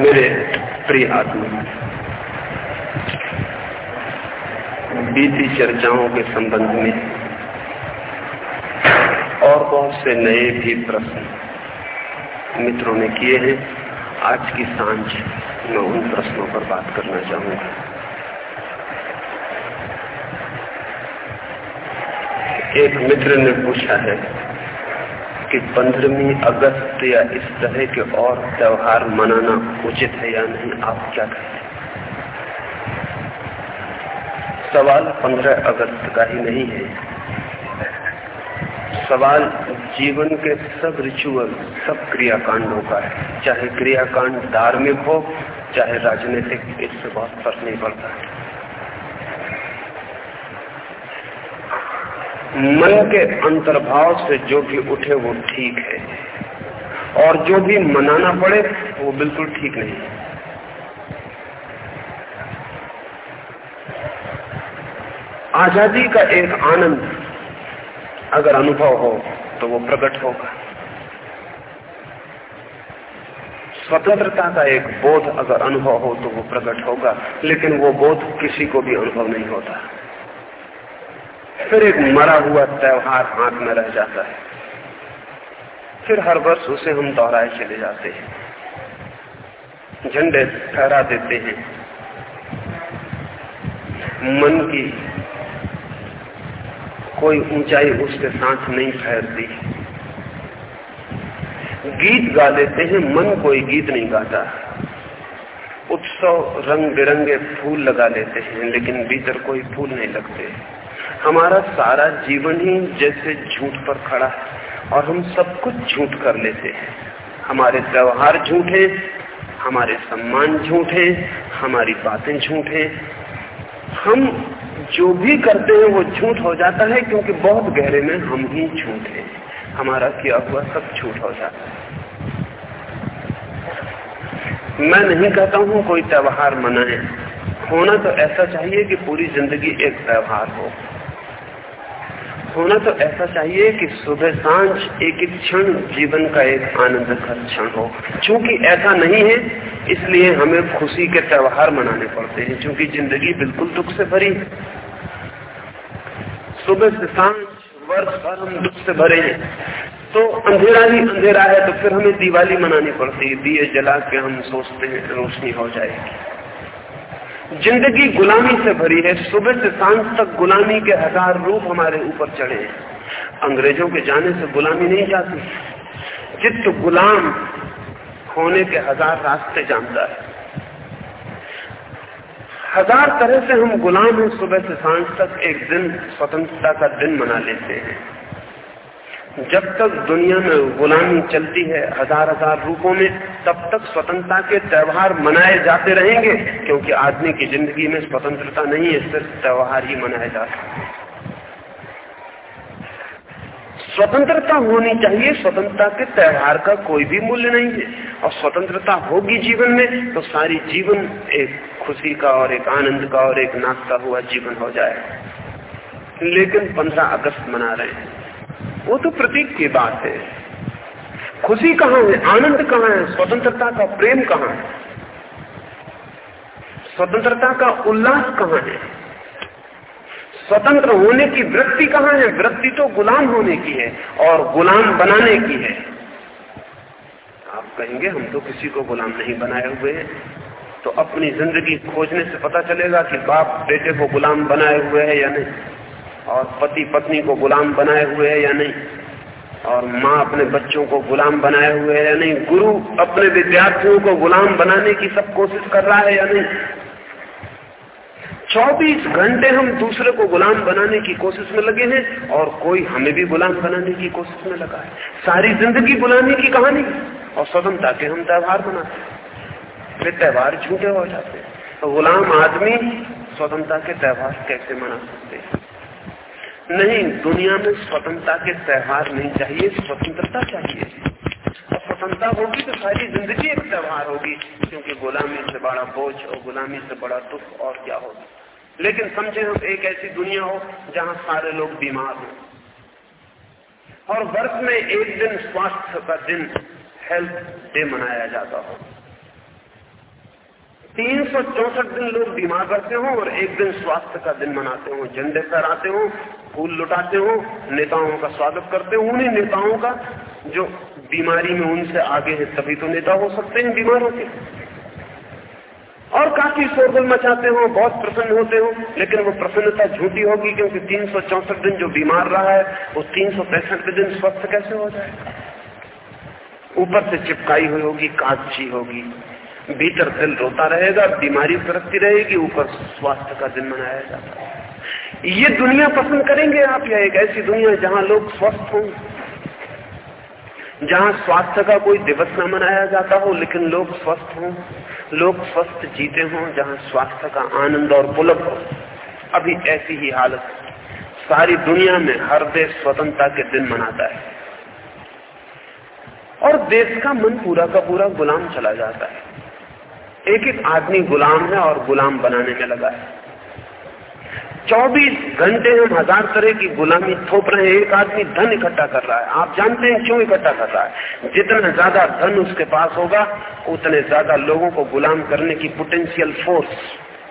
मेरे प्रिय आत्मा बीती चर्चाओं के संबंध में और बहुत से नए भी प्रश्न मित्रों ने किए हैं। आज की साँझ मैं उन प्रश्नों पर बात करना चाहूँगा। एक मित्र ने पूछा है कि पंद्रहवीं अगस्त या इस तरह के और त्योहार मनाना उचित है या नहीं, आप क्या कहते हैं? सवाल पंद्रह अगस्त का ही नहीं है। सवाल जीवन के सब रिचुअल सब क्रियाकांडों का है। चाहे क्रियाकांड धार्मिक हो, चाहे राजनीतिक इससे बहुत फ़र्क नहीं पड़ता। मन के अंतर्भाव से जो भी उठे वो ठीक है। और जो भी मनाना पड़े, वो बिल्कुल ठीक नहीं। है आज़ादी का एक आनंद, अगर अनुभव हो तो वो प्रकट होगा। स्वतंत्रता का एक बोध अगर अनुभव हो तो वो प्रकट होगा, लेकिन वो बोध किसी को भी अनुभव नहीं होता। फिर एक मरा हुआ त्योहार हाथ में रह जाता है। फिर हर वर्ष उसे हम दोहराए चले जाते हैं। झंडे फहरा देते हैं। मन की कोई ऊंचाई उसके साथ नहीं फैलती। गीत गा लेते हैं, मन कोई गीत नहीं गाता। उत्सव रंग बिरंगे फूल लगा लेते हैं, लेकिन भीतर कोई फूल नहीं लगते। हमारा सारा जीवन ही जैसे झूठ पर खड़ा है और हम सब कुछ झूठ कर लेते हैं। हमारे व्यवहार झूठे हमारे सम्मान झूठे हमारी बातें झूठे हम जो भी करते हैं वो झूठ हो जाता है क्योंकि बहुत गहरे में हम ही झूठ हैं। हमारा किया हुआ सब झूठ हो जाता है। मैं नहीं कहता हूँ कोई त्योहार मनाए। होना तो ऐसा चाहिए कि पूरी ज़िंदगी एक त्योहार हो। होना तो ऐसा चाहिए कि सुबह साँझ एक एक क्षण जीवन का एक आनंद का क्षण हो। क्योंकि ऐसा नहीं है, इसलिए हमें खुशी के त्योहार मनाने पड़ते हैं क्योंकि ज़िंदगी बिल्कुल दुख से भरी है। सुबह से साँझ वर्ष भर हम दुख से भरे हैं। तो अंधेरा ही अंधेरा है तो फिर हमें दिवाली मनानी पड़ती है। दिए जला के हम सोचते हैं रोशनी हो जाएगी। ज़िंदगी गुलामी से भरी है, सुबह से साँझ तक गुलामी के हज़ार रूप हमारे ऊपर चढ़े हैं। अंग्रेज़ों के जाने से गुलामी नहीं जाती। चित्त गुलाम होने के हज़ार रास्ते जानता है। हज़ार तरह से हम गुलाम हैं, सुबह से साँझ तक एक दिन स्वतंत्रता का दिन मना लेते हैं। जब तक दुनिया में गुलामी चलती है हज़ार हज़ार रूपों में, तब तक स्वतंत्रता के त्यौहार मनाए जाते रहेंगे, क्योंकि आदमी की ज़िंदगी में स्वतंत्रता नहीं है, सिर्फ़ त्यौहार ही मनाए जाते स्वतंत्रता होनी चाहिए, स्वतंत्रता के त्यौहार का कोई भी मूल्य नहीं है। और स्वतंत्रता होगी जीवन में तो सारी जीवन एक खुशी का और एक आनंद का और एक नाचता हुआ जीवन हो जाए। लेकिन पंद्रह अगस्त मना रहे हैं। वो तो प्रतीक की बात है। खुशी कहाँ है? आनंद कहाँ है? स्वतंत्रता का प्रेम कहाँ है? स्वतंत्रता का उल्लास कहाँ है? स्वतंत्र होने की वृत्ति कहाँ है? वृत्ति तो गुलाम होने की है और गुलाम बनाने की है। आप कहेंगे, हम तो किसी को गुलाम नहीं बनाए हुए हैं। तो अपनी ज़िंदगी खोजने से पता चलेगा कि बाप बेटे को गुलाम बनाए हुए है या नहीं। और पति पत्नी को गुलाम बनाए हुए है या नहीं? और माँ अपने बच्चों को गुलाम बनाए हुए है या नहीं? गुरु अपने विद्यार्थियों को गुलाम बनाने की सब कोशिश कर रहा है या नहीं? 24 घंटे हम दूसरे को गुलाम बनाने की कोशिश में लगे हैं और कोई हमें भी गुलाम बनाने की कोशिश में लगा है। सारी ज़िंदगी गुलामी की कहानी। और स्वतंत्रता के हम त्यौहार बनाते हैं। फिर त्यौहार झूठे हो जाते हैं। तो गुलाम आदमी स्वतंत्रता के त्यौहार कैसे मना सकते हैं? नहीं, दुनिया में स्वतंत्रता के त्यौहार नहीं चाहिए, स्वतंत्रता चाहिए। और स्वतंत्रता होगी तो सारी ज़िंदगी एक त्यौहार होगी, क्योंकि गुलामी से बड़ा बोझ और गुलामी से बड़ा दुख और क्या होगा? लेकिन समझे हम, एक ऐसी दुनिया हो जहाँ सारे लोग बीमार हो। और वर्ष में एक दिन स्वास्थ्य का दिन हेल्थ डे मनाया जाता हो। तीन सौ चौसठ दिन लोग बीमार रहते हो और एक दिन स्वास्थ्य का दिन मनाते हो, झंडे फहराते हो फूल लुटाते हो, नेताओं का स्वागत करते हो, उन्हीं नेताओं का जो बीमारी में उनसे आगे है, तभी तो नेता हो सकते हैं बीमारों के। और काफ़ी शोरगुल मचाते हो, बहुत प्रसन्न होते हो, लेकिन वो प्रसन्नता झूठी होगी क्योंकि तीन दिन जो बीमार रहा है वो तीन सौ पैंसठ दिन स्वस्थ कैसे हो जाए ऊपर से चिपकाई हुई होगी, काची होगी। भीतर दिल रोता रहेगा, बीमारी फरकती रहेगी, ऊपर स्वास्थ्य का दिन मनाया जाता है। ये दुनिया पसंद करेंगे आप या एक ऐसी दुनिया जहाँ लोग स्वस्थ हों? जहाँ स्वास्थ्य का कोई दिवस न मनाया जाता हो, लेकिन लोग स्वस्थ हों? लोग स्वस्थ जीते हों जहाँ स्वास्थ्य का आनंद और पुलक हो? अभी ऐसी ही हालत सारी दुनिया में हर देश स्वतंत्रता के दिन मनाता है। और देश का मन पूरा का पूरा गुलाम चला जाता है। एक एक आदमी गुलाम है और गुलाम बनाने में लगा है। 24 घंटे हम हज़ार तरह की गुलामी थोप रहे हैं। एक आदमी धन इकट्ठा कर रहा है। आप जानते हैं क्यों इकट्ठा कर रहा है? जितना ज़्यादा धन उसके पास होगा, उतने ज़्यादा लोगों को गुलाम करने की पोटेंशियल फोर्स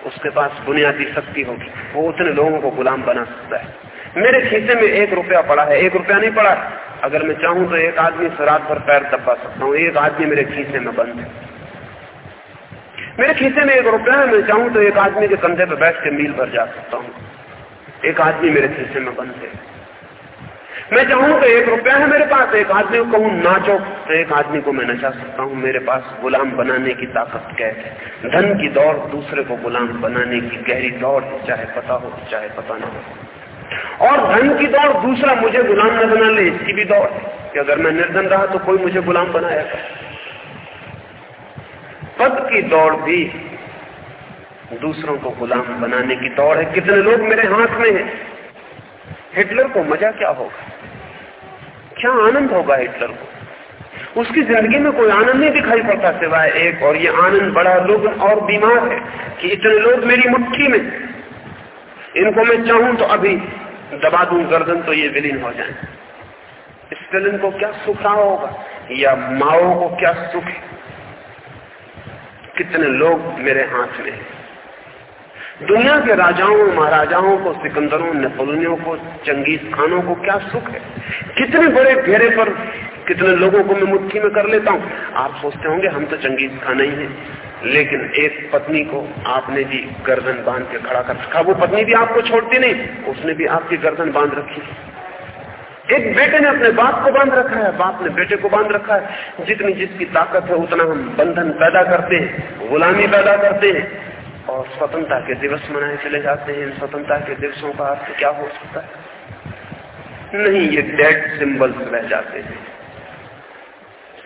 उसके पास बुनियादी शक्ति होगी। वो उतने लोगों को गुलाम बना सकता है। मेरे खीसे में एक रुपया पड़ा है। एक रुपया नहीं पड़ा। अगर मैं चाहूँ तो एक आदमी रात भर पैर दबा सकता हूँ। एक आदमी मेरे खीसे में बंद है। मेरे खीसे में एक रुपया है मैं चाहूँ तो एक आदमी के कंधे पर बैठ के मील भर जा सकता हूँ। एक आदमी मेरे खीसे में बंद है। मैं चाहूँ तो एक रुपया है मेरे पास, एक आदमी को कहूँ, नाचो तो एक आदमी को मैं नचा सकता हूँ। मेरे पास गुलाम बनाने की ताकत कैद है? धन की दौड़ दूसरे को गुलाम बनाने की गहरी दौड़ चाहे पता हो, चाहे पता ना हो। और धन की दौड़ दूसरा मुझे गुलाम न बना ले, इसकी भी दौड़ कि अगर मैं निर्धन रहा तो कोई मुझे गुलाम बनाएगा पद की दौड़ भी दूसरों को गुलाम बनाने की दौड़ है। कितने लोग मेरे हाथ में हैं। हिटलर को मज़ा क्या होगा? क्या आनंद होगा हिटलर को? उसकी ज़िंदगी में कोई आनंद नहीं दिखाई पड़ता सिवाय एक, और ये आनंद बड़ा लोग और बीमार है कि इतने लोग मेरी मुट्ठी में। इनको मैं चाहूँ तो अभी दबा दू गर्दन तो ये विलीन हो जाए। स्टेलिन को क्या सुख रहा होगा? या माओ को क्या सुख है? कितने लोग मेरे हाथ में हैं। दुनिया के राजाओं, महाराजाओं को, सिकंदरों नेपोलियनों को, चंगेज खानों को क्या सुख है? कितने बड़े घेरे पर कितने लोगों को मैं मुट्ठी में कर लेता हूँ? आप सोचते होंगे, हम तो चंगेज खान ही है। लेकिन एक पत्नी को आपने भी गर्दन बाँध के खड़ा कर रखा। वो पत्नी भी आपको छोड़ती नहीं, उसने भी आपकी गर्दन बाँध रखी एक बेटे ने अपने बाप को बाँध रखा है, बाप ने बेटे को बाँध रखा है। जितनी जिसकी ताकत है, उतना हम बंधन पैदा करते हैं, गुलामी पैदा करते हैं और स्वतंत्रता के दिवस मनाए चले जाते हैं। स्वतंत्रता के दिवसों का अर्थ क्या हो सकता है? नहीं, ये डेड सिंबल्स रह जाते हैं।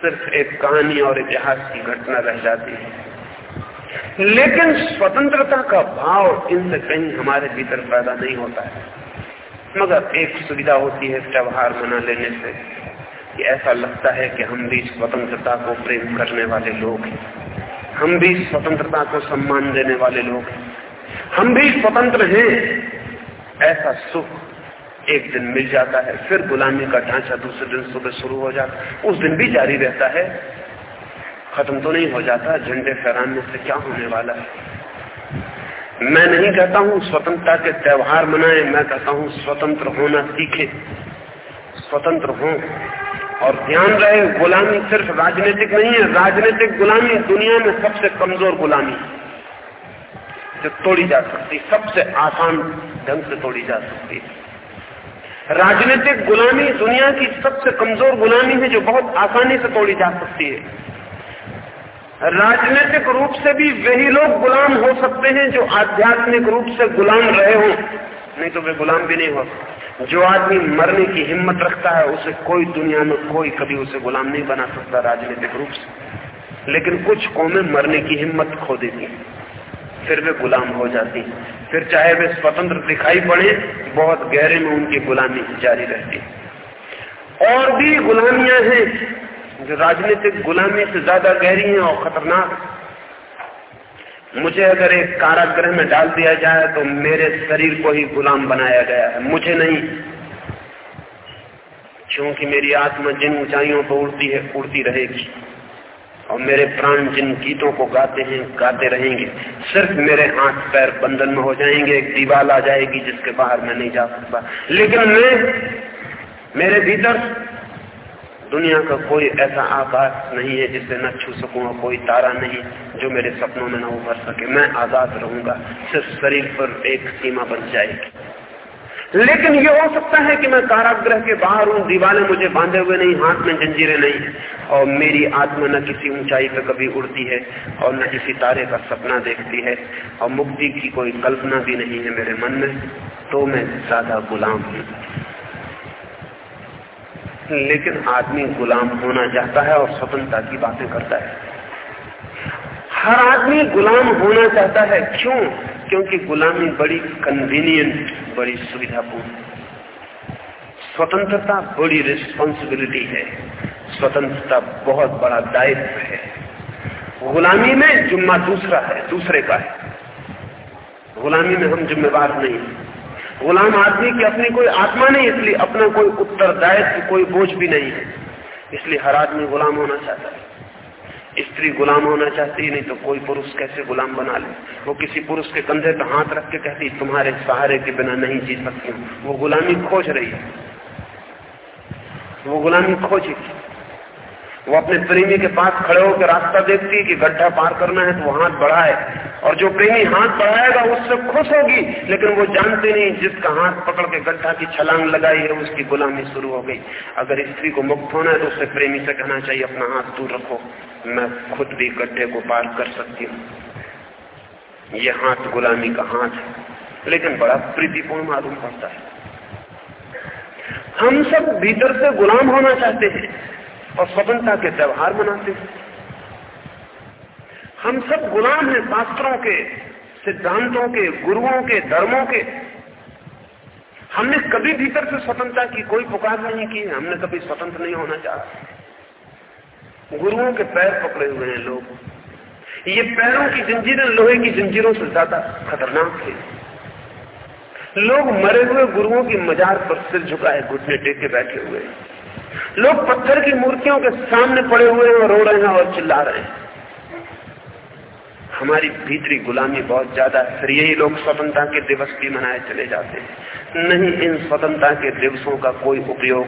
सिर्फ़ एक कहानी और इतिहास की घटना रह जाती है। लेकिन स्वतंत्रता का भाव इनसे कहीं हमारे भीतर पैदा नहीं होता है। मगर एक सुविधा होती है त्यौहार मना लेने से, कि ऐसा लगता है कि हम भी स्वतंत्रता को प्रेम करने वाले लोग हैं। हम भी स्वतंत्रता को सम्मान देने वाले लोग हैं। हम भी स्वतंत्र हैं। ऐसा सुख एक दिन मिल जाता है, फिर गुलामी का ढांचा दूसरे दिन सुबह शुरू हो जाता उस दिन भी जारी रहता है। खत्म तो नहीं हो जाता, झंडे फहराने से क्या होने वाला है? मैं नहीं कहता हूँ स्वतंत्रता के त्यौहार मनाए, मैं कहता हूँ स्वतंत्र होना सीखे। स्वतंत्र हो और ध्यान रहे, गुलामी सिर्फ़ राजनीतिक नहीं है, राजनीतिक गुलामी दुनिया में सबसे कमज़ोर गुलामी जो तोड़ी जा सकती, सबसे आसान ढंग से तोड़ी जा सकती राजनीतिक गुलामी दुनिया की सबसे कमज़ोर गुलामी है, जो बहुत आसानी से तोड़ी जा सकती है। राजनीतिक रूप से भी वही लोग गुलाम हो सकते हैं जो आध्यात्मिक रूप से गुलाम रहे हो। नहीं तो वे गुलाम भी नहीं हो जो आदमी मरने की हिम्मत रखता है, उसे कोई दुनिया में कोई कभी उसे गुलाम नहीं बना सकता राजनीतिक रूप से। लेकिन कुछ कौमें मरने की हिम्मत खो देती फिर वे गुलाम हो जाती फिर चाहे वे स्वतंत्र दिखाई पड़े, बहुत गहरे में उनकी गुलामी जारी रहती और भी गुलामियाँ हैं। जो राजनीतिक गुलामी से ज़्यादा गहरी है और खतरनाक मुझे अगर एक कारागृह में डाल दिया जाए तो मेरे शरीर को ही गुलाम बनाया गया है। मुझे नहीं। क्योंकि मेरी आत्मा जिन ऊंचाइयों पर उड़ती है, उड़ती रहेगी। और मेरे प्राण जिन गीतों को गाते हैं, गाते रहेंगे। सिर्फ़ मेरे हाथ पैर बंधन में हो जाएँगे, एक दीवार आ जाएगी जिसके बाहर मैं नहीं जा सकता। लेकिन मैं, मेरे भीतर दुनिया का कोई ऐसा आकाश नहीं है जिसे न छू सकूँ और कोई तारा नहीं जो मेरे सपनों में न उभर सके। मैं आज़ाद रहूँगा, सिर्फ़ शरीर पर एक सीमा बन जाएगी। लेकिन ये हो सकता है कि मैं कारागृह के बाहर हूँ, दीवारें मुझे बांधे हुए नहीं, हाथ में जंजीरें नहीं और मेरी आत्मा न किसी ऊंचाई पर कभी उड़ती है, और न किसी तारे का सपना देखती है, और मुक्ति की कोई कल्पना भी नहीं है मेरे मन में तो मैं ज़्यादा गुलाम हूँ। लेकिन आदमी गुलाम होना चाहता है और स्वतंत्रता की बातें करता है। हर आदमी गुलाम होना चाहता है। क्यों? क्योंकि गुलामी बड़ी कन्वीनियंट बड़ी सुविधापूर्ण। स्वतंत्रता बड़ी रिस्पॉन्सिबिलिटी है। स्वतंत्रता बहुत बड़ा दायित्व है। गुलामी में जुम्मा दूसरा है, दूसरे का है। गुलामी में हम जिम्मेवार नहीं गुलाम आदमी की अपनी कोई आत्मा नहीं, इसलिए अपना कोई उत्तरदायित्व कोई बोझ भी नहीं है। इसलिए हर आदमी गुलाम होना चाहता है। स्त्री गुलाम होना चाहती नहीं तो कोई पुरुष कैसे गुलाम बना ले? वो किसी पुरुष के कंधे पर हाथ रख के कहती, तुम्हारे सहारे के बिना नहीं जी सकती हूँ। वो गुलामी खोज रही है। वो गुलामी खोजी वो अपने प्रेमी के पास खड़े होकर रास्ता देखती है कि गड्ढा पार करना है तो हाथ बढ़ाए। और जो प्रेमी हाथ बढ़ाएगा, उससे खुश होगी, लेकिन वो जानते नहीं जिसका हाथ पकड़ के गड्ढा की छलांग लगाई है, उसकी गुलामी शुरू हो गई। अगर स्त्री को मुक्त होना है तो उससे प्रेमी से कहना चाहिए, अपना हाथ दूर रखो। मैं खुद भी गड्ढे को पार कर सकती हूँ। ये हाथ गुलामी का हाथ है, लेकिन बड़ा प्रीतिपूर्ण मालूम पड़ता है। हम सब भीतर से गुलाम होना चाहते हैं। और स्वतंत्रता के व्यवहार मनाते हैं। हम सब गुलाम हैं शास्त्रों के, सिद्धांतों के, गुरुओं के, धर्मों के। हमने कभी भीतर से स्वतंत्रता की कोई पुकार नहीं की, हमने कभी स्वतंत्र नहीं होना चाहा। गुरुओं के पैर पकड़े हुए हैं लोग। ये पैरों की जंजीरें लोहे की जंजीरों से ज़्यादा खतरनाक है लोग मरे हुए गुरुओं की मजार पर सिर झुकाए, घुटने टेक के बैठे हुए। लोग पत्थर की मूर्तियों के सामने पड़े हुए हैं और रो रहे हैं और चिल्ला रहे हैं। हमारी भीतरी गुलामी बहुत ज़्यादा है। फिर यही लोग स्वतंत्रता के दिवस भी मनाए चले जाते हैं। नहीं, इन स्वतंत्रता के दिवसों का कोई उपयोग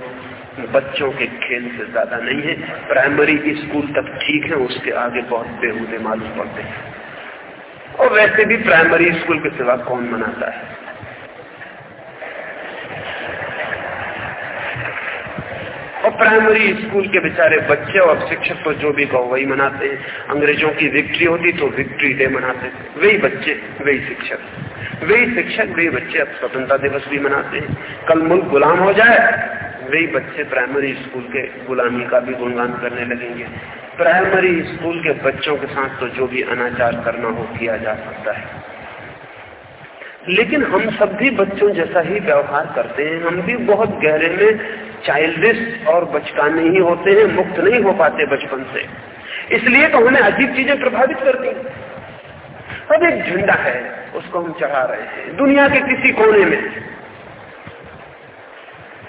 बच्चों के खेल से ज़्यादा नहीं है। प्राइमरी स्कूल तक ठीक है, उसके आगे बहुत बेहूदे मालूम पड़ते हैं। और वैसे भी प्राइमरी स्कूल के सिवा कौन मनाता है? और प्राइमरी स्कूल के बेचारे बच्चे और शिक्षक तो जो भी कहो, वही मनाते हैं। अंग्रेज़ों की विक्ट्री होती तो विक्ट्री डे मनाते वही बच्चे, वही शिक्षक। वही शिक्षक, वही बच्चे अब स्वतंत्रता दिवस भी मनाते हैं। कल मुल्क गुलाम हो जाए, वही बच्चे प्राइमरी स्कूल के गुलामी का भी गुणगान करने लगेंगे। प्राइमरी स्कूल के बच्चों के साथ तो जो भी अनाचार करना हो, किया जा सकता है। लेकिन हम सब भी बच्चों जैसा ही व्यवहार करते हैं। हम भी बहुत गहरे में चाइल्डिश और बचकाने ही होते हैं, मुक्त नहीं हो पाते बचपन से। इसलिए तो हमें अजीब चीज़ें प्रभावित करती अब एक झंडा है, उसको हम चढ़ा रहे हैं। दुनिया के किसी कोने में।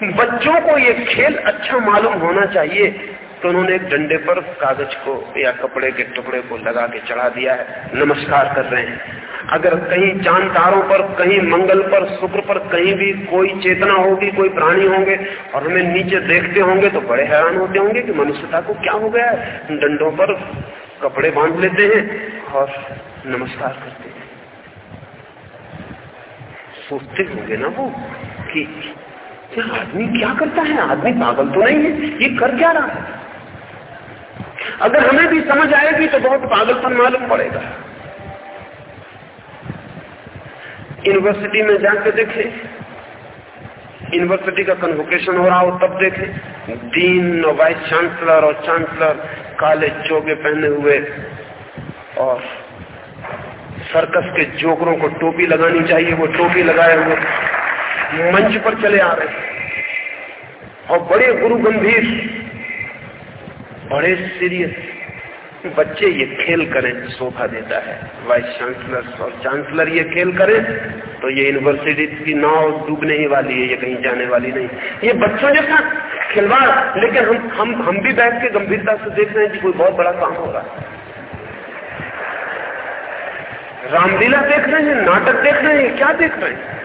बच्चों को ये खेल अच्छा मालूम होना चाहिए। तो उन्होंने एक डंडे पर कागज़ को या कपड़े के टुकड़े को लगा के चढ़ा दिया है। नमस्कार कर रहे हैं। अगर कहीं चाँद तारों पर, कहीं मंगल पर, शुक्र पर कहीं भी कोई चेतना होगी, कोई प्राणी होंगे और हमें नीचे देखते होंगे तो बड़े हैरान होते होंगे कि मनुष्यता को क्या हो गया है। डंडों पर कपड़े बाँध लेते हैं और नमस्कार करते हैं। सोचते होंगे ना वो कि आदमी क्या करता है? आदमी पागल तो नहीं है, ये कर क्या रहा है? अगर हमें भी समझ आएगी तो बहुत पागलपन मालूम पड़ेगा। यूनिवर्सिटी में जाकर देखें। यूनिवर्सिटी का कन्वोकेशन हो रहा हो तब देखें। डीन और वाइस चांसलर और चांसलर काले चोगे पहने हुए और सर्कस के जोकरों को टोपी लगानी चाहिए, वो टोपी लगाए हुए मंच पर चले आ रहे। और बड़े गुरु गंभीर, बड़े सीरियस बच्चे ये खेल करें, शोभा देता है। वाइस चांसलर और चांसलर ये खेल करें तो ये यूनिवर्सिटी की नाव डूबने ही वाली है, ये कहीं जाने वाली नहीं। ये बच्चों जैसा खिलवाड़, लेकिन हम हम हम भी बैठ के गंभीरता से देख रहे हैं कि कोई बहुत बड़ा काम हो रहा है। रामलीला देख रहे हैं, नाटक देख रहे हैं, क्या देख रहे हैं?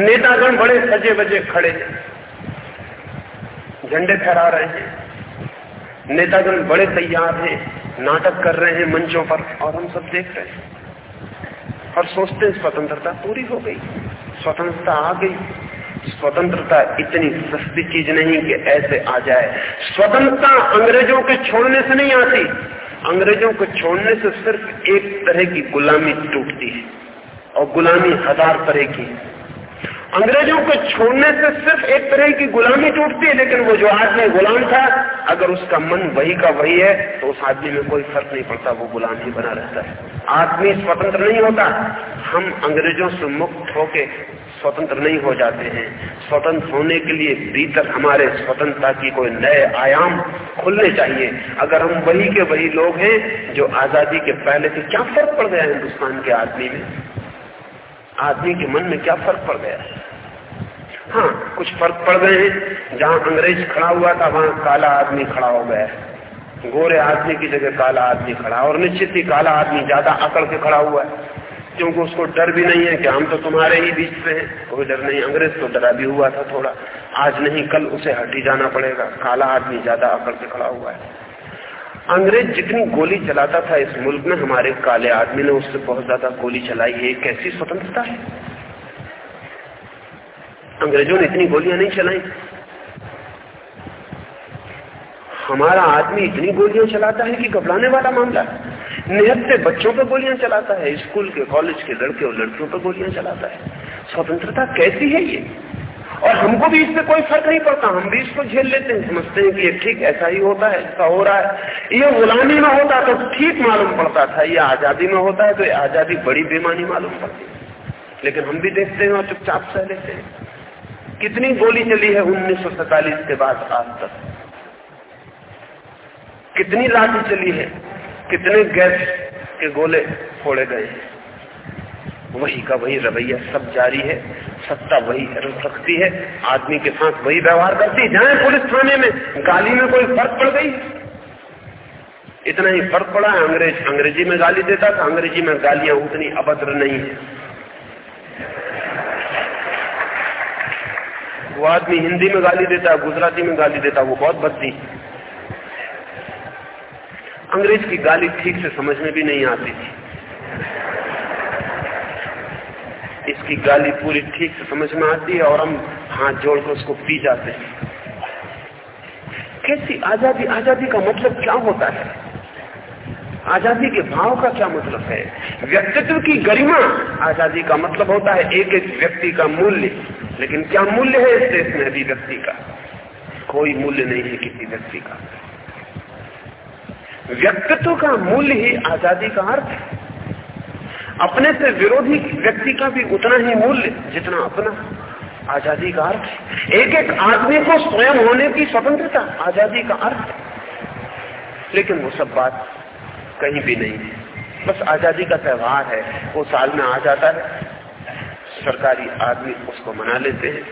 नेतागण बड़े सजे बजे खड़े झंडे फहरा रहे हैं। नेतागण बड़े तैयार हैं, नाटक कर रहे हैं मंचों पर, और हम सब देख रहे हैं। और सोचते हैं स्वतंत्रता पूरी हो गई, स्वतंत्रता आ गई। स्वतंत्रता इतनी सस्ती चीज़ नहीं कि ऐसे आ जाए। स्वतंत्रता अंग्रेज़ों के छोड़ने से नहीं आती, अंग्रेज़ों को छोड़ने से सिर्फ़ एक तरह की गुलामी टूटती है, और गुलामी हज़ार तरह की है। अंग्रेज़ों को छोड़ने से सिर्फ़ एक तरह की गुलामी टूटती है, लेकिन वो जो आदमी गुलाम था, अगर उसका मन वही का वही है तो उस आदमी में कोई फ़र्क नहीं पड़ता, वो गुलाम ही बना रहता है। आदमी स्वतंत्र नहीं होता। हम अंग्रेज़ों से मुक्त होके स्वतंत्र नहीं हो जाते हैं। स्वतंत्र होने के लिए भीतर हमारे स्वतंत्रता की कोई नए आयाम खुलने चाहिए। अगर हम वही के वही लोग हैं, जो आज़ादी के पहले से क्या फ़र्क पड़ गया हिंदुस्तान के आदमी में? आदमी के मन में क्या फ़र्क पड़ गया? है हाँ कुछ फ़र्क पड़ गए हैं। जहाँ अंग्रेज़ खड़ा हुआ था, वहाँ काला आदमी खड़ा हो गया। गोरे आदमी की जगह काला आदमी खड़ा और निश्चित ही काला आदमी ज़्यादा अकड़ के खड़ा हुआ है। क्योंकि उसको डर भी नहीं है कि हम तो तुम्हारे ही बीच में हैं। कोई डर नहीं, अंग्रेज़ तो डरा भी हुआ था थोड़ा। आज नहीं, कल उसे हटी जाना पड़ेगा। काला आदमी ज़्यादा अकड़ के खड़ा हुआ है। अंग्रेज़ जितनी गोली चलाता था इस मुल्क में, हमारे काले आदमी ने उससे बहुत ज़्यादा गोली चलाई। है कैसी स्वतंत्रता है। अंग्रेज़ों ने इतनी गोलियाँ नहीं चलाई। हमारा आदमी इतनी गोलियाँ चलाता है कि घबराने वाला मामला निहत्ते बच्चों पर गोलियाँ चलाता है, स्कूल के, कॉलेज के लड़के और लड़कियों पर गोलियाँ चलाता है। स्वतंत्रता कैसी है ये? और हमको भी इससे कोई फ़र्क नहीं पड़ता, हम भी इसको झेल लेते हैं, समझते हैं कि ये ठीक ऐसा ही होता है, ऐसा हो रहा है। ये गुलामी में होता तो ठीक मालूम पड़ता था, ये आज़ादी में होता है तो आज़ादी बड़ी बेमानी मालूम पड़ती है। लेकिन हम भी देखते हैं और चुपचाप सह लेते हैं। कितनी गोली चली है उन्नीस के बाद आज तक? कितनी लाठी चली है, कितने गैस के गोले फोड़े गए हैं? वही का वही रवैया सब जारी है, सत्ता वही रखती है, आदमी के साथ वही व्यवहार करती है। जाए पुलिस थाने में गाली में कोई फ़र्क पड़ गई? इतना ही फ़र्क पड़ा है अंग्रेज़ अंग्रेज़ी में गाली देता था, अंग्रेज़ी में गालियाँ उतनी अभद्र नहीं है। वो आदमी हिंदी में गाली देता, गुजराती में गाली देता, वो बहुत भद्दी अंग्रेज़ की गाली ठीक से समझ में भी नहीं आती थी। इसकी गाली पूरी ठीक से समझ में आती है और हम हाथ जोड़कर उसको पी जाते हैं। कैसी आज़ादी आज़ादी का मतलब क्या होता है? आज़ादी के भाव का क्या मतलब है? व्यक्तित्व की गरिमा, आज़ादी का मतलब होता है एक एक व्यक्ति का मूल्य। लेकिन क्या मूल्य है इस देश में अभी व्यक्ति का? कोई मूल्य नहीं है किसी व्यक्ति का। व्यक्तित्व का मूल्य ही आज़ादी का अर्थ है। अपने से विरोधी व्यक्ति का भी उतना ही मूल्य जितना अपना। आज़ादी का अर्थ एक एक आदमी को स्वयं होने की स्वतंत्रता, आज़ादी का अर्थ लेकिन वो सब बात कहीं भी नहीं है। बस आज़ादी का त्यौहार है। वो साल में आ जाता है। सरकारी आदमी उसको मना लेते हैं।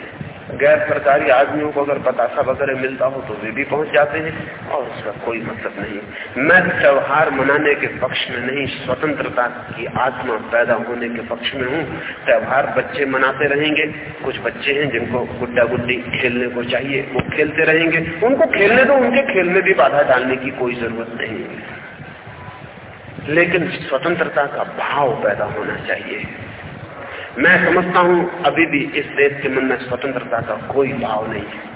गैर सरकारी आदमियों को अगर बतासा वगैरह मिलता हो तो वे भी पहुँच जाते हैं, और उसका कोई मतलब नहीं मैं त्योहार मनाने के पक्ष में नहीं, स्वतंत्रता की आत्मा पैदा होने के पक्ष में हूँ। त्योहार बच्चे मनाते रहेंगे। कुछ बच्चे हैं जिनको गुड्डा गुड्डी खेलने को चाहिए, वो खेलते रहेंगे। उनको खेलने दो, उनके खेल में भी बाधा डालने की कोई ज़रूरत नहीं लेकिन स्वतंत्रता का भाव पैदा होना चाहिए। मैं समझता हूँ, अभी भी इस देश के मन में स्वतंत्रता का कोई भाव नहीं है।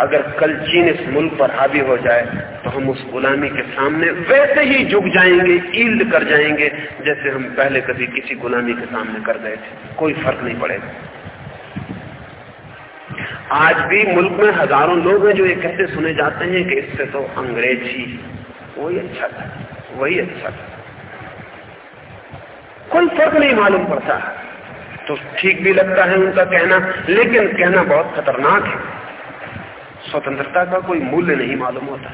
अगर कल चीन इस मुल्क पर हावी हो जाए तो हम उस गुलामी के सामने वैसे ही झुक जाएँगे ईल्ड कर जाएँगे, जैसे हम पहले कभी किसी गुलामी के सामने कर गए थे। कोई फ़र्क नहीं पड़ेगा। आज भी मुल्क में हज़ारों लोग हैं जो ये कहते सुने जाते हैं कि इससे तो अंग्रेज़ ही वही अच्छा था, वही अच्छा था। कोई फ़र्क नहीं मालूम पड़ता। तो ठीक भी लगता है उनका कहना लेकिन कहना बहुत खतरनाक है। स्वतंत्रता का कोई मूल्य नहीं मालूम होता।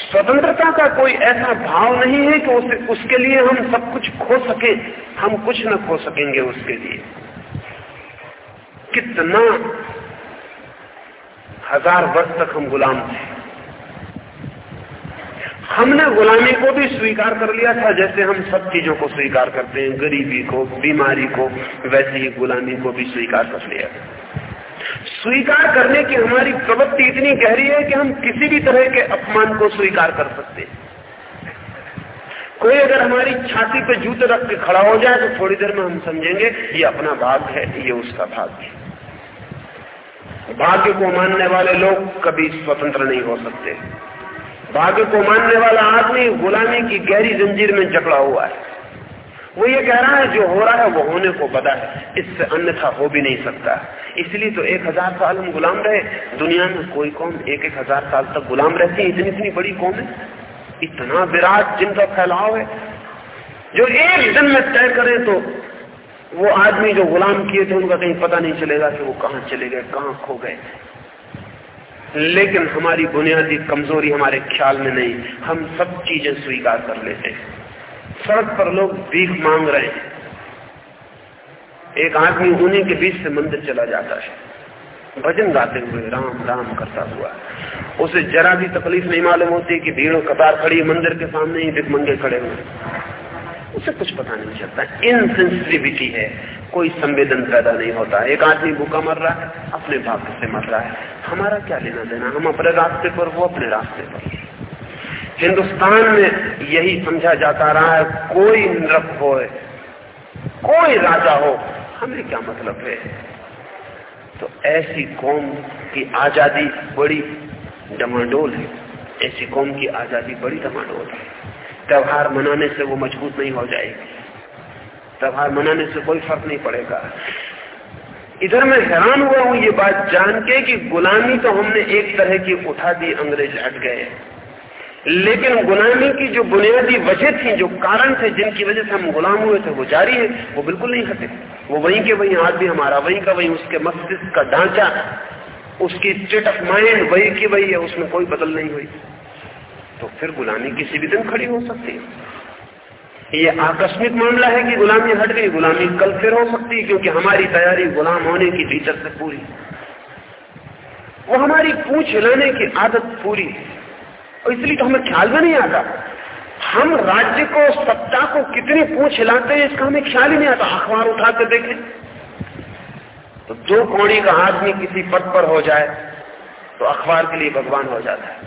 स्वतंत्रता का कोई ऐसा भाव नहीं है कि उसे, उसके लिए हम सब कुछ खो सके हम कुछ न खो सकेंगे उसके लिए। कितना हज़ार वर्ष तक हम गुलाम थे। हमने गुलामी को भी स्वीकार कर लिया था, जैसे हम सब चीज़ों को स्वीकार करते हैं, गरीबी को, बीमारी को, वैसे ही गुलामी को भी स्वीकार कर लिया। स्वीकार करने की हमारी प्रवृत्ति इतनी गहरी है कि हम किसी भी तरह के अपमान को स्वीकार कर सकते हैं। कोई अगर हमारी छाती पे जूते रख के खड़ा हो जाए तो थोड़ी देर में हम समझेंगे, ये अपना भाग है, ये उसका भाग है। भाग्य को मानने वाले लोग कभी स्वतंत्र नहीं हो सकते। भाग्य को मानने वाला आदमी गुलामी की गहरी जंजीर में जकड़ा हुआ है। वो ये कह रहा है, जो हो रहा है, वो होने को बदा है। इससे अन्यथा हो भी नहीं सकता। इसलिए तो एक हज़ार साल हम गुलाम रहे। दुनिया में कोई कौम एक एक हज़ार साल तक गुलाम रहती है। इतनी इतनी बड़ी कौम है। इतना विराट जिनका फैलाव है। जो एक दिन में तय करे तो वो आदमी जो गुलाम किए थे, उनका कहीं पता नहीं चलेगा कि वो कहाँ चले गए, कहाँ खो गए। लेकिन हमारी बुनियादी कमज़ोरी हमारे ख्याल में नहीं। हम सब चीज़ें स्वीकार कर लेते हैं। सड़क पर लोग भीख मांग रहे हैं। एक आदमी उन्हीं के बीच से मंदिर चला जाता है। भजन गाते हुए राम राम करता हुआ। उसे जरा भी तकलीफ़ नहीं मालूम होती कि भीड़ कतार खड़ी मंदिर के सामने ही भिकमंगे खड़े हुए। उसे कुछ पता नहीं चलता। इनसेंसिटिविटी है। कोई संवेदन पैदा नहीं होता। एक आदमी भूखा मर रहा है, अपने भाग्य से मर रहा है। हमारा क्या लेना देना? हम अपने रास्ते पर, वो अपने रास्ते पर। हिंदुस्तान में यही समझा जाता रहा है, कोई नृप हो कोई राजा हो, हमें क्या मतलब है? तो ऐसी कौम की आज़ादी बड़ी डमाडोल है। ऐसी कौम की आज़ादी बड़ी डमाडोल है। त्योहार मनाने से वो मज़बूत नहीं हो जाएगी। त्योहार मनाने से कोई फ़र्क नहीं पड़ेगा। इधर मैं हैरान हुआ हूँ ये बात जान के कि गुलामी तो हमने एक तरह की उठा दी, अंग्रेज़ हट गए। लेकिन गुलामी की जो बुनियादी वजह थी, जो कारण थे, जिनकी वजह से हम गुलाम हुए थे, वो जारी है। वो बिल्कुल नहीं हटे। वो वहीं के वहीं आदमी हमारा वहीं का वहीं, उसके मस्तिष्क का ढांचा, उसकी स्टेट ऑफ़ माइंड वही की वही है, उसमें कोई बदल नहीं हुई। तो फिर गुलामी किसी भी दिन खड़ी हो सकती है। ये आकस्मिक मामला है कि गुलामी हट गई, गुलामी कल फिर हो सकती है, क्योंकि हमारी तैयारी गुलाम होने की भीतर से पूरी। वो हमारी पूछ हिलाने की आदत पूरी और इसलिए तो हमें ख्याल में नहीं आता। हम राज्य को, सत्ता को कितनी पूछ हिलाते हैं, इसका हमें ख्याल ही नहीं आता। अखबार उठा के देखें। तो दो कौड़ी का आदमी किसी पद पर हो जाए तो अखबार के लिए भगवान हो जाता है।